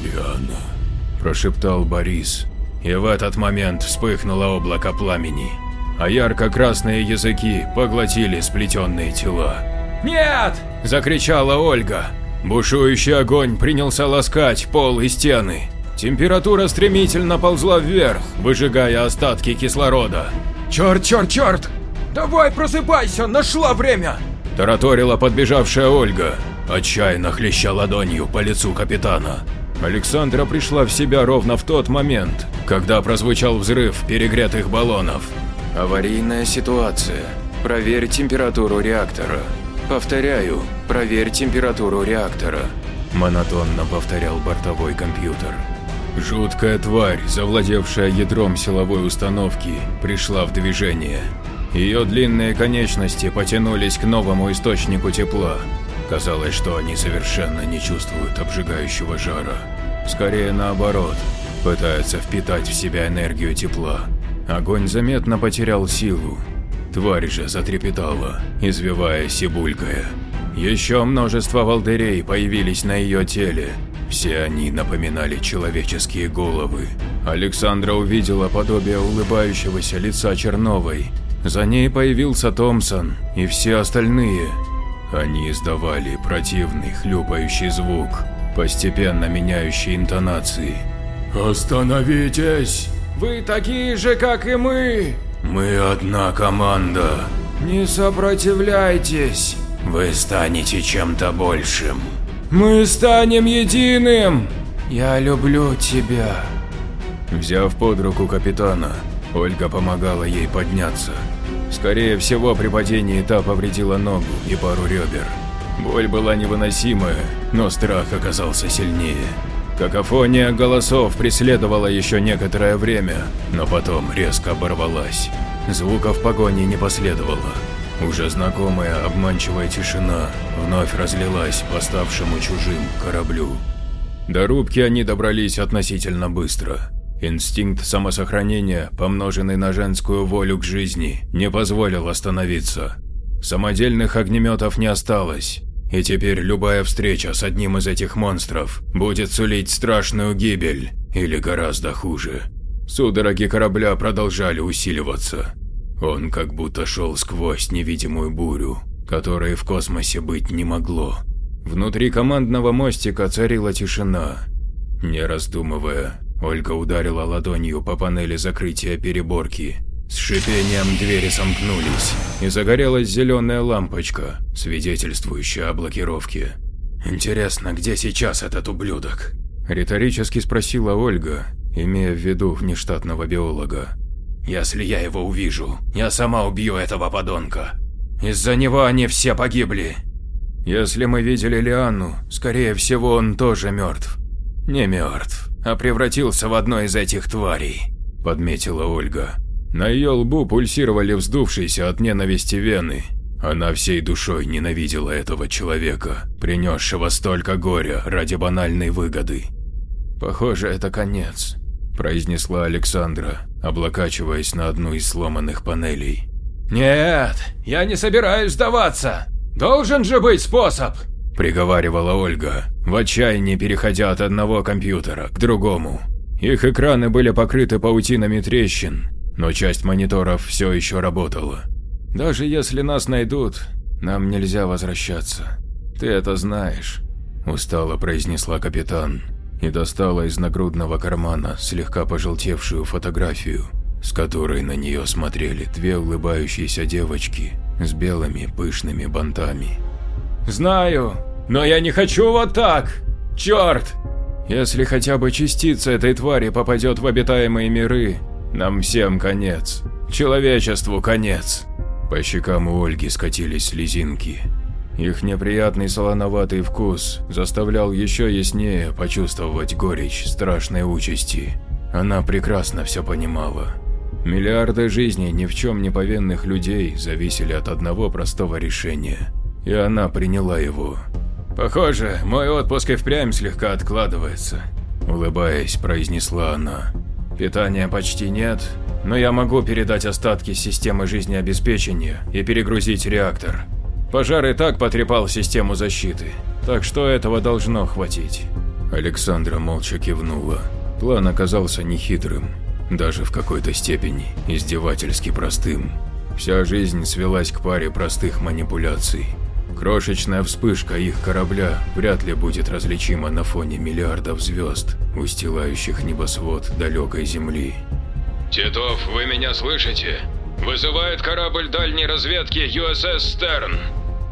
Лиана», – прошептал Борис, и в этот момент вспыхнуло облако пламени, а ярко-красные языки поглотили сплетенные тела. «Нет!» – закричала Ольга. Бушующий огонь принялся ласкать пол и стены. Температура стремительно ползла вверх, выжигая остатки кислорода. «Черт, черт, черт! Давай просыпайся, нашла время!» Тараторила подбежавшая Ольга, отчаянно хлеща ладонью по лицу капитана. Александра пришла в себя ровно в тот момент, когда прозвучал взрыв перегретых баллонов. «Аварийная ситуация. Проверь температуру реактора. Повторяю, проверь температуру реактора», – монотонно повторял бортовой компьютер. Жуткая тварь, завладевшая ядром силовой установки, пришла в движение. Ее длинные конечности потянулись к новому источнику тепла, Казалось, что они совершенно не чувствуют обжигающего жара. Скорее наоборот, пытаются впитать в себя энергию тепла. Огонь заметно потерял силу. Тварь же затрепетала, извиваясь и булькая. Еще множество волдырей появились на ее теле. Все они напоминали человеческие головы. Александра увидела подобие улыбающегося лица Черновой. За ней появился Томпсон и все остальные – они издавали противный хлюпающий звук, постепенно меняющий интонации. «Остановитесь! Вы такие же, как и мы! Мы одна команда! Не сопротивляйтесь! Вы станете чем-то большим! Мы станем единым! Я люблю тебя!» Взяв под руку капитана, Ольга помогала ей подняться. Скорее всего, при падении та повредила ногу и пару ребер. Боль была невыносимая, но страх оказался сильнее. Какофония голосов преследовала еще некоторое время, но потом резко оборвалась. Звуков погони не последовало. Уже знакомая обманчивая тишина вновь разлилась по ставшему чужим кораблю. До рубки они добрались относительно быстро. Инстинкт самосохранения, помноженный на женскую волю к жизни, не позволил остановиться. Самодельных огнеметов не осталось, и теперь любая встреча с одним из этих монстров будет сулить страшную гибель, или гораздо хуже. Судороги корабля продолжали усиливаться. Он как будто шел сквозь невидимую бурю, которой в космосе быть не могло. Внутри командного мостика царила тишина. Не раздумывая, Ольга ударила ладонью по панели закрытия переборки. С шипением двери сомкнулись, и загорелась зеленая лампочка, свидетельствующая о блокировке. «Интересно, где сейчас этот ублюдок?» – риторически спросила Ольга, имея в виду внештатного биолога. «Если я его увижу, я сама убью этого подонка. Из-за него они все погибли». «Если мы видели Лианну, скорее всего, он тоже мертв». «Не мертв а превратился в одно из этих тварей», – подметила Ольга. На ее лбу пульсировали вздувшиеся от ненависти вены. Она всей душой ненавидела этого человека, принесшего столько горя ради банальной выгоды. «Похоже, это конец», – произнесла Александра, облокачиваясь на одну из сломанных панелей. «Нет, я не собираюсь сдаваться. Должен же быть способ!» – приговаривала Ольга, в отчаянии переходя от одного компьютера к другому. Их экраны были покрыты паутинами трещин, но часть мониторов все еще работала. «Даже если нас найдут, нам нельзя возвращаться. Ты это знаешь», – устало произнесла капитан и достала из нагрудного кармана слегка пожелтевшую фотографию, с которой на нее смотрели две улыбающиеся девочки с белыми пышными бантами. Знаю, но я не хочу вот так. Черт! Если хотя бы частица этой твари попадет в обитаемые миры, нам всем конец. Человечеству конец. По щекам у Ольги скатились слезинки. Их неприятный солоноватый вкус заставлял еще яснее почувствовать горечь страшной участи. Она прекрасно все понимала. Миллиарды жизней ни в чем не повинных людей зависели от одного простого решения – и она приняла его. «Похоже, мой отпуск и впрямь слегка откладывается», – улыбаясь, произнесла она. «Питания почти нет, но я могу передать остатки системы жизнеобеспечения и перегрузить реактор. Пожар и так потрепал систему защиты, так что этого должно хватить». Александра молча кивнула. План оказался нехитрым, даже в какой-то степени издевательски простым. Вся жизнь свелась к паре простых манипуляций. Крошечная вспышка их корабля вряд ли будет различима на фоне миллиардов звезд, устилающих небосвод далекой Земли. «Титов, вы меня слышите? Вызывает корабль дальней разведки USS Стерн».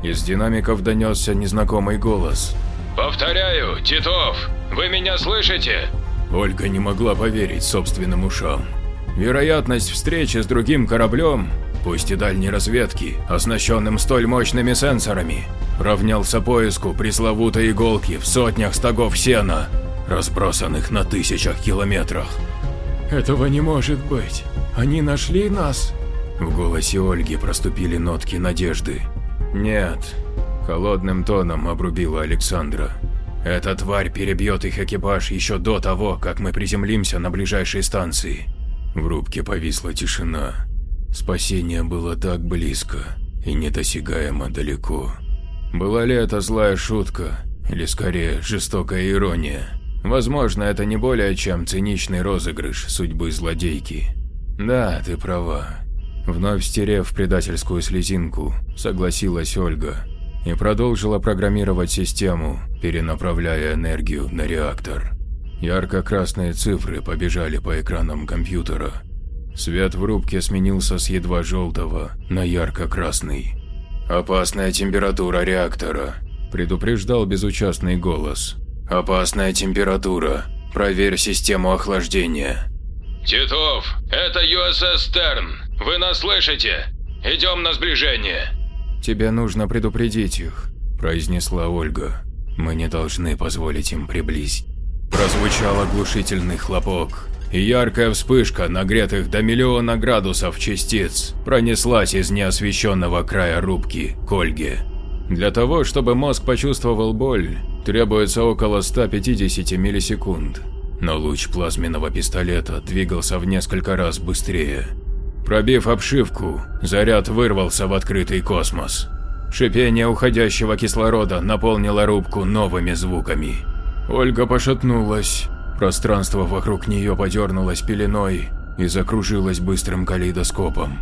Из динамиков донесся незнакомый голос. «Повторяю, Титов, вы меня слышите?» Ольга не могла поверить собственным ушам. Вероятность встречи с другим кораблем пусть и дальней разведки, оснащенным столь мощными сенсорами, равнялся поиску пресловутой иголки в сотнях стогов сена, разбросанных на тысячах километрах. «Этого не может быть! Они нашли нас?» В голосе Ольги проступили нотки надежды. «Нет», – холодным тоном обрубила Александра. «Эта тварь перебьет их экипаж еще до того, как мы приземлимся на ближайшей станции». В рубке повисла тишина. Спасение было так близко и недосягаемо далеко. Была ли это злая шутка, или скорее жестокая ирония? Возможно, это не более чем циничный розыгрыш судьбы злодейки. Да, ты права. Вновь стерев предательскую слезинку, согласилась Ольга и продолжила программировать систему, перенаправляя энергию на реактор. Ярко-красные цифры побежали по экранам компьютера, Свет в рубке сменился с едва желтого на ярко-красный. «Опасная температура реактора», – предупреждал безучастный голос. «Опасная температура. Проверь систему охлаждения». «Титов, это USS Стерн. Вы нас слышите?» Идем на сближение. Тебе нужно предупредить их, произнесла Ольга. Мы не должны позволить им приблизить. Прозвучал оглушительный хлопок, и яркая вспышка нагретых до миллиона градусов частиц пронеслась из неосвещенного края рубки к Ольге. Для того, чтобы мозг почувствовал боль, требуется около 150 миллисекунд, но луч плазменного пистолета двигался в несколько раз быстрее. Пробив обшивку, заряд вырвался в открытый космос. Шипение уходящего кислорода наполнило рубку новыми звуками. Ольга пошатнулась, пространство вокруг нее подернулось пеленой и закружилось быстрым калейдоскопом.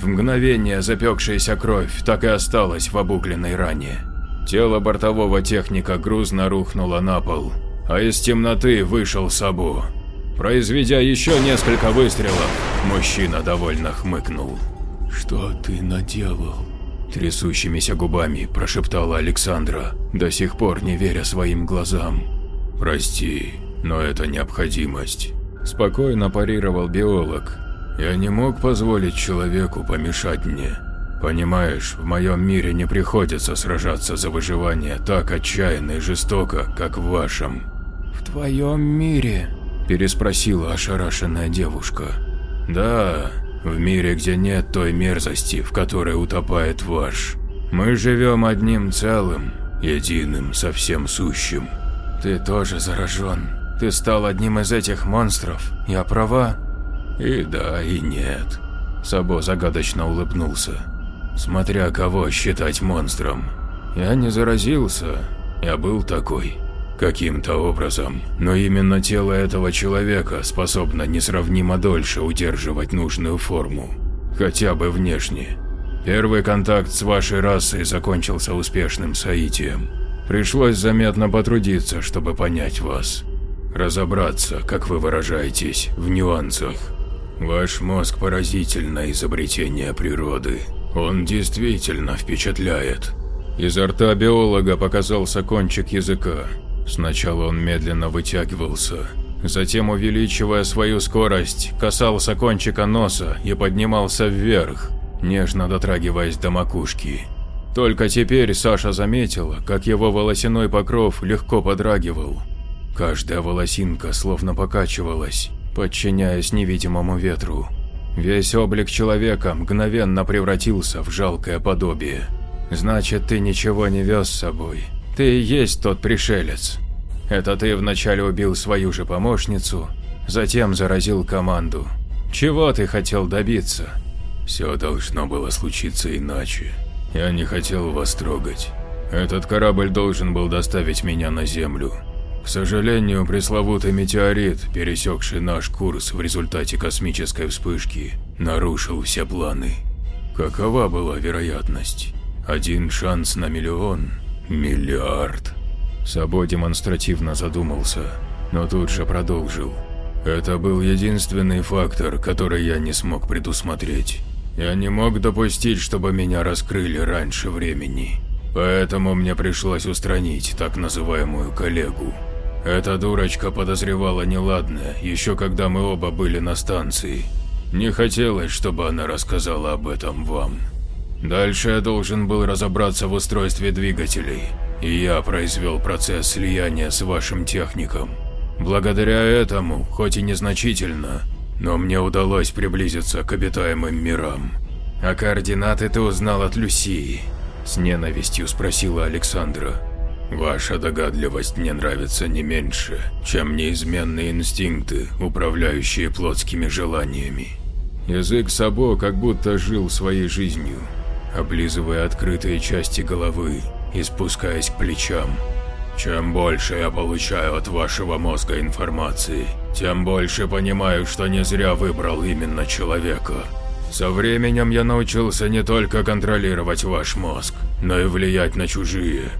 В мгновение запекшаяся кровь так и осталась в обугленной ране. Тело бортового техника грузно рухнуло на пол, а из темноты вышел Сабу. Произведя еще несколько выстрелов, мужчина довольно хмыкнул. «Что ты наделал?» Трясущимися губами прошептала Александра, до сих пор не веря своим глазам. «Прости, но это необходимость», – спокойно парировал биолог. «Я не мог позволить человеку помешать мне. Понимаешь, в моем мире не приходится сражаться за выживание так отчаянно и жестоко, как в вашем». «В твоем мире?» – переспросила ошарашенная девушка. «Да, в мире, где нет той мерзости, в которой утопает ваш. Мы живем одним целым, единым, совсем сущим. Ты тоже заражен. Ты стал одним из этих монстров. Я права? И да, и нет. Сабо загадочно улыбнулся. Смотря кого считать монстром. Я не заразился. Я был такой. Каким-то образом, но именно тело этого человека способно несравнимо дольше удерживать нужную форму, хотя бы внешне. Первый контакт с вашей расой закончился успешным соитием. Пришлось заметно потрудиться, чтобы понять вас. Разобраться, как вы выражаетесь, в нюансах. Ваш мозг – поразительное изобретение природы. Он действительно впечатляет. Изо рта биолога показался кончик языка, Сначала он медленно вытягивался, затем, увеличивая свою скорость, касался кончика носа и поднимался вверх, нежно дотрагиваясь до макушки. Только теперь Саша заметила, как его волосяной покров легко подрагивал. Каждая волосинка словно покачивалась, подчиняясь невидимому ветру. Весь облик человека мгновенно превратился в жалкое подобие. «Значит, ты ничего не вез с собой», ты и есть тот пришелец. Это ты вначале убил свою же помощницу, затем заразил команду. Чего ты хотел добиться? Все должно было случиться иначе. Я не хотел вас трогать. Этот корабль должен был доставить меня на Землю. К сожалению, пресловутый метеорит, пересекший наш курс в результате космической вспышки, нарушил все планы. Какова была вероятность? Один шанс на миллион? Миллиард. Сабо демонстративно задумался, но тут же продолжил. Это был единственный фактор, который я не смог предусмотреть. Я не мог допустить, чтобы меня раскрыли раньше времени. Поэтому мне пришлось устранить так называемую коллегу. Эта дурочка подозревала неладное, еще когда мы оба были на станции. Не хотелось, чтобы она рассказала об этом вам. Дальше я должен был разобраться в устройстве двигателей, и я произвел процесс слияния с вашим техником. Благодаря этому, хоть и незначительно, но мне удалось приблизиться к обитаемым мирам. А координаты ты узнал от Люсии? С ненавистью спросила Александра. Ваша догадливость мне нравится не меньше, чем неизменные инстинкты, управляющие плотскими желаниями. Язык Сабо как будто жил своей жизнью, облизывая открытые части головы и спускаясь к плечам. Чем больше я получаю от вашего мозга информации, тем больше понимаю, что не зря выбрал именно человека. Со временем я научился не только контролировать ваш мозг, но и влиять на чужие.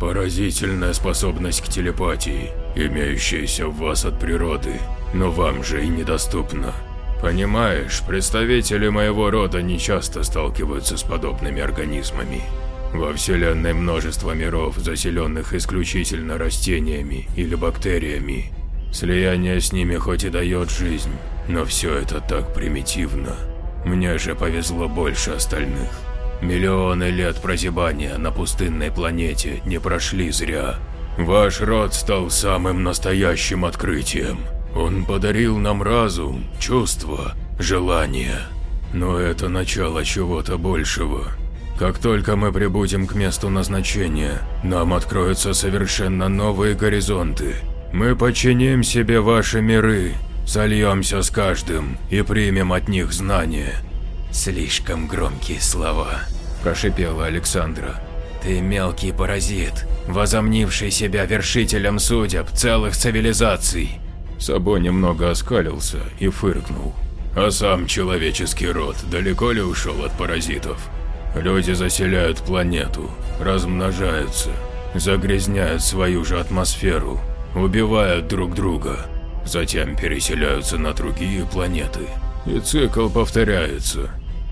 Поразительная способность к телепатии, имеющаяся в вас от природы, но вам же и недоступна. Понимаешь, представители моего рода не часто сталкиваются с подобными организмами. Во Вселенной множество миров, заселенных исключительно растениями или бактериями. Слияние с ними хоть и дает жизнь, но все это так примитивно. Мне же повезло больше остальных. Миллионы лет прозябания на пустынной планете не прошли зря. Ваш род стал самым настоящим открытием. Он подарил нам разум, чувства, желания. Но это начало чего-то большего. Как только мы прибудем к месту назначения, нам откроются совершенно новые горизонты. Мы подчиним себе ваши миры, сольемся с каждым и примем от них знания. Слишком громкие слова, прошипела Александра. Ты мелкий паразит, возомнивший себя вершителем судеб целых цивилизаций. Сабо немного оскалился и фыркнул. А сам человеческий род далеко ли ушел от паразитов? Люди заселяют планету, размножаются, загрязняют свою же атмосферу, убивают друг друга, затем переселяются на другие планеты. И цикл повторяется.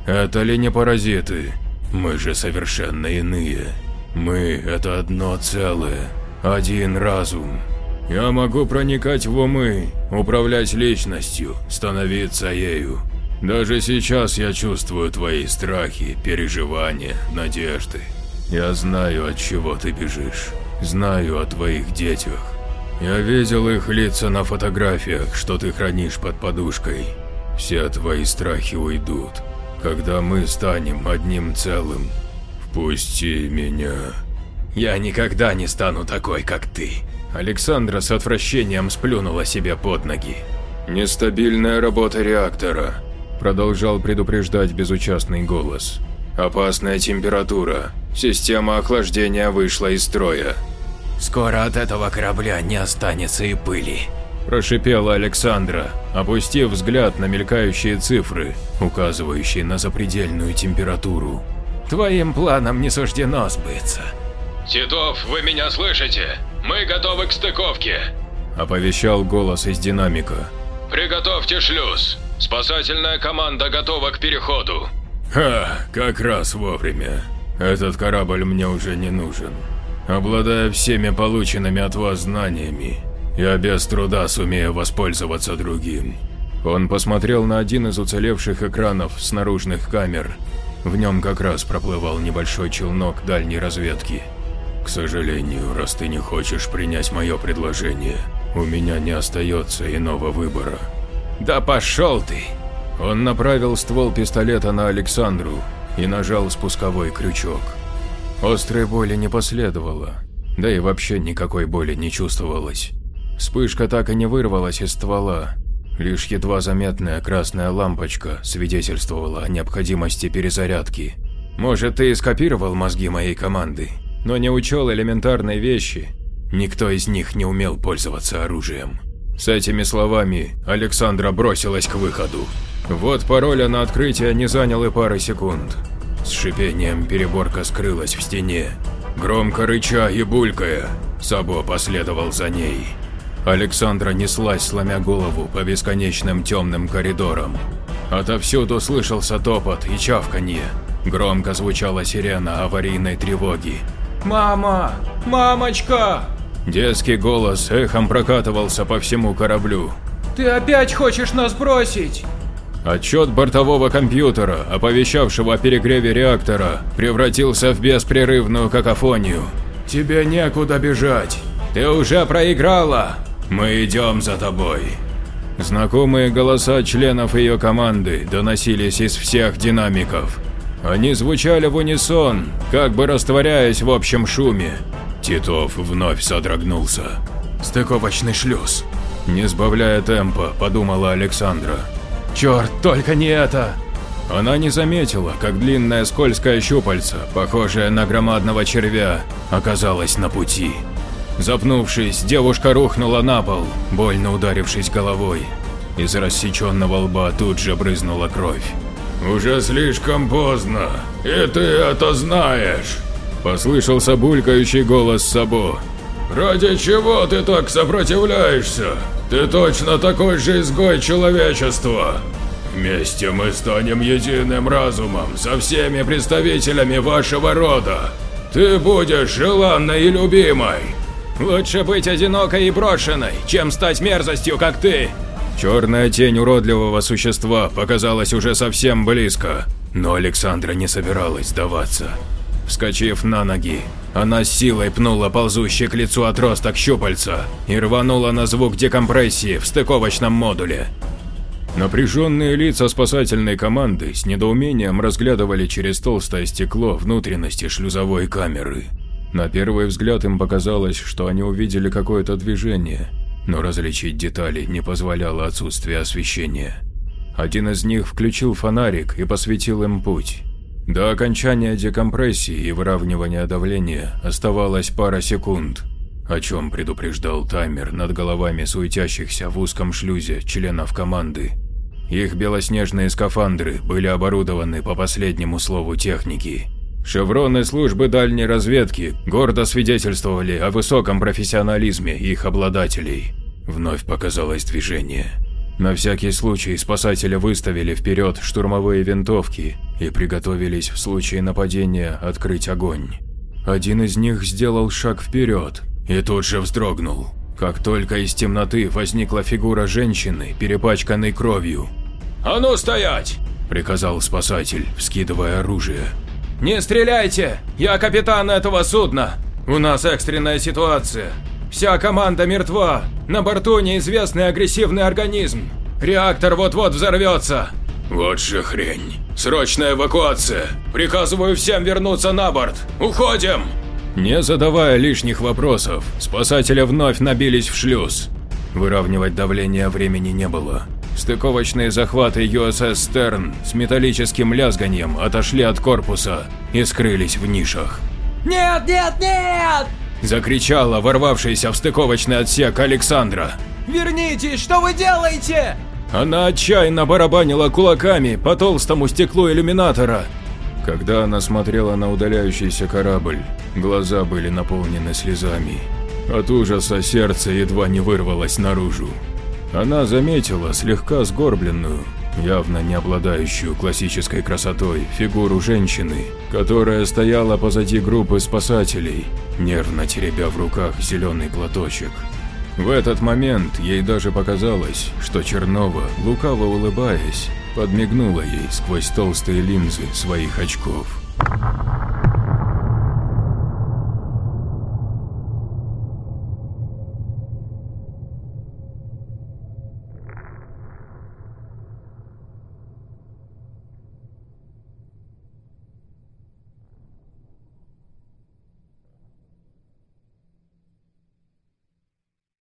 Это ли не паразиты? Мы же совершенно иные. Мы – это одно целое, один разум. Я могу проникать в умы, управлять личностью, становиться ею. Даже сейчас я чувствую твои страхи, переживания, надежды. Я знаю, от чего ты бежишь. Знаю о твоих детях. Я видел их лица на фотографиях, что ты хранишь под подушкой. Все твои страхи уйдут, когда мы станем одним целым. Впусти меня. Я никогда не стану такой, как ты. Александра с отвращением сплюнула себе под ноги. «Нестабильная работа реактора», – продолжал предупреждать безучастный голос. «Опасная температура. Система охлаждения вышла из строя». «Скоро от этого корабля не останется и пыли», – прошипела Александра, опустив взгляд на мелькающие цифры, указывающие на запредельную температуру. «Твоим планам не суждено сбыться». «Титов, вы меня слышите? Мы готовы к стыковке!» – оповещал голос из динамика. «Приготовьте шлюз! Спасательная команда готова к переходу!» «Ха, как раз вовремя. Этот корабль мне уже не нужен. Обладая всеми полученными от вас знаниями, я без труда сумею воспользоваться другим». Он посмотрел на один из уцелевших экранов с наружных камер. В нем как раз проплывал небольшой челнок дальней разведки. К сожалению, раз ты не хочешь принять мое предложение, у меня не остается иного выбора. Да пошел ты! Он направил ствол пистолета на Александру и нажал спусковой крючок. Острой боли не последовало, да и вообще никакой боли не чувствовалось. Вспышка так и не вырвалась из ствола, лишь едва заметная красная лампочка свидетельствовала о необходимости перезарядки. «Может, ты скопировал мозги моей команды?» но не учел элементарной вещи. Никто из них не умел пользоваться оружием. С этими словами Александра бросилась к выходу. Вот пароля на открытие не занял и пары секунд. С шипением переборка скрылась в стене. Громко рыча и булькая, Сабо последовал за ней. Александра неслась, сломя голову по бесконечным темным коридорам. Отовсюду слышался топот и чавканье. Громко звучала сирена аварийной тревоги. «Мама! Мамочка!» Детский голос эхом прокатывался по всему кораблю. «Ты опять хочешь нас бросить?» Отчет бортового компьютера, оповещавшего о перегреве реактора, превратился в беспрерывную какофонию. «Тебе некуда бежать. Ты уже проиграла. Мы идем за тобой». Знакомые голоса членов ее команды доносились из всех динамиков. Они звучали в унисон, как бы растворяясь в общем шуме. Титов вновь содрогнулся. «Стыковочный шлюз!» Не сбавляя темпа, подумала Александра. «Черт, только не это!» Она не заметила, как длинная скользкая щупальца, похожая на громадного червя, оказалась на пути. Запнувшись, девушка рухнула на пол, больно ударившись головой. Из рассеченного лба тут же брызнула кровь. «Уже слишком поздно, и ты это знаешь!» Послышался булькающий голос Сабо. «Ради чего ты так сопротивляешься? Ты точно такой же изгой человечества!» «Вместе мы станем единым разумом со всеми представителями вашего рода. Ты будешь желанной и любимой!» «Лучше быть одинокой и брошенной, чем стать мерзостью, как ты!» Черная тень уродливого существа показалась уже совсем близко, но Александра не собиралась сдаваться. Вскочив на ноги, она с силой пнула ползущий к лицу отросток щупальца и рванула на звук декомпрессии в стыковочном модуле. Напряженные лица спасательной команды с недоумением разглядывали через толстое стекло внутренности шлюзовой камеры. На первый взгляд им показалось, что они увидели какое-то движение, но различить детали не позволяло отсутствие освещения. Один из них включил фонарик и посветил им путь. До окончания декомпрессии и выравнивания давления оставалось пара секунд, о чем предупреждал таймер над головами суетящихся в узком шлюзе членов команды. Их белоснежные скафандры были оборудованы по последнему слову техники. Шевроны службы дальней разведки гордо свидетельствовали о высоком профессионализме их обладателей. Вновь показалось движение. На всякий случай спасатели выставили вперед штурмовые винтовки и приготовились в случае нападения открыть огонь. Один из них сделал шаг вперед и тут же вздрогнул, как только из темноты возникла фигура женщины, перепачканной кровью. «А ну стоять!» – приказал спасатель, вскидывая оружие. «Не стреляйте! Я капитан этого судна! У нас экстренная ситуация! Вся команда мертва! На борту неизвестный агрессивный организм! Реактор вот-вот взорвется!» «Вот же хрень! Срочная эвакуация! Приказываю всем вернуться на борт! Уходим!» Не задавая лишних вопросов, спасатели вновь набились в шлюз. Выравнивать давление времени не было. Стыковочные захваты USS Stern с металлическим лязганием отошли от корпуса и скрылись в нишах. «Нет, нет, нет!» – закричала ворвавшаяся в стыковочный отсек Александра. «Вернитесь, что вы делаете?» Она отчаянно барабанила кулаками по толстому стеклу иллюминатора. Когда она смотрела на удаляющийся корабль, глаза были наполнены слезами. От ужаса сердце едва не вырвалось наружу. Она заметила слегка сгорбленную, явно не обладающую классической красотой, фигуру женщины, которая стояла позади группы спасателей, нервно теребя в руках зеленый платочек. В этот момент ей даже показалось, что Чернова, лукаво улыбаясь, подмигнула ей сквозь толстые линзы своих очков.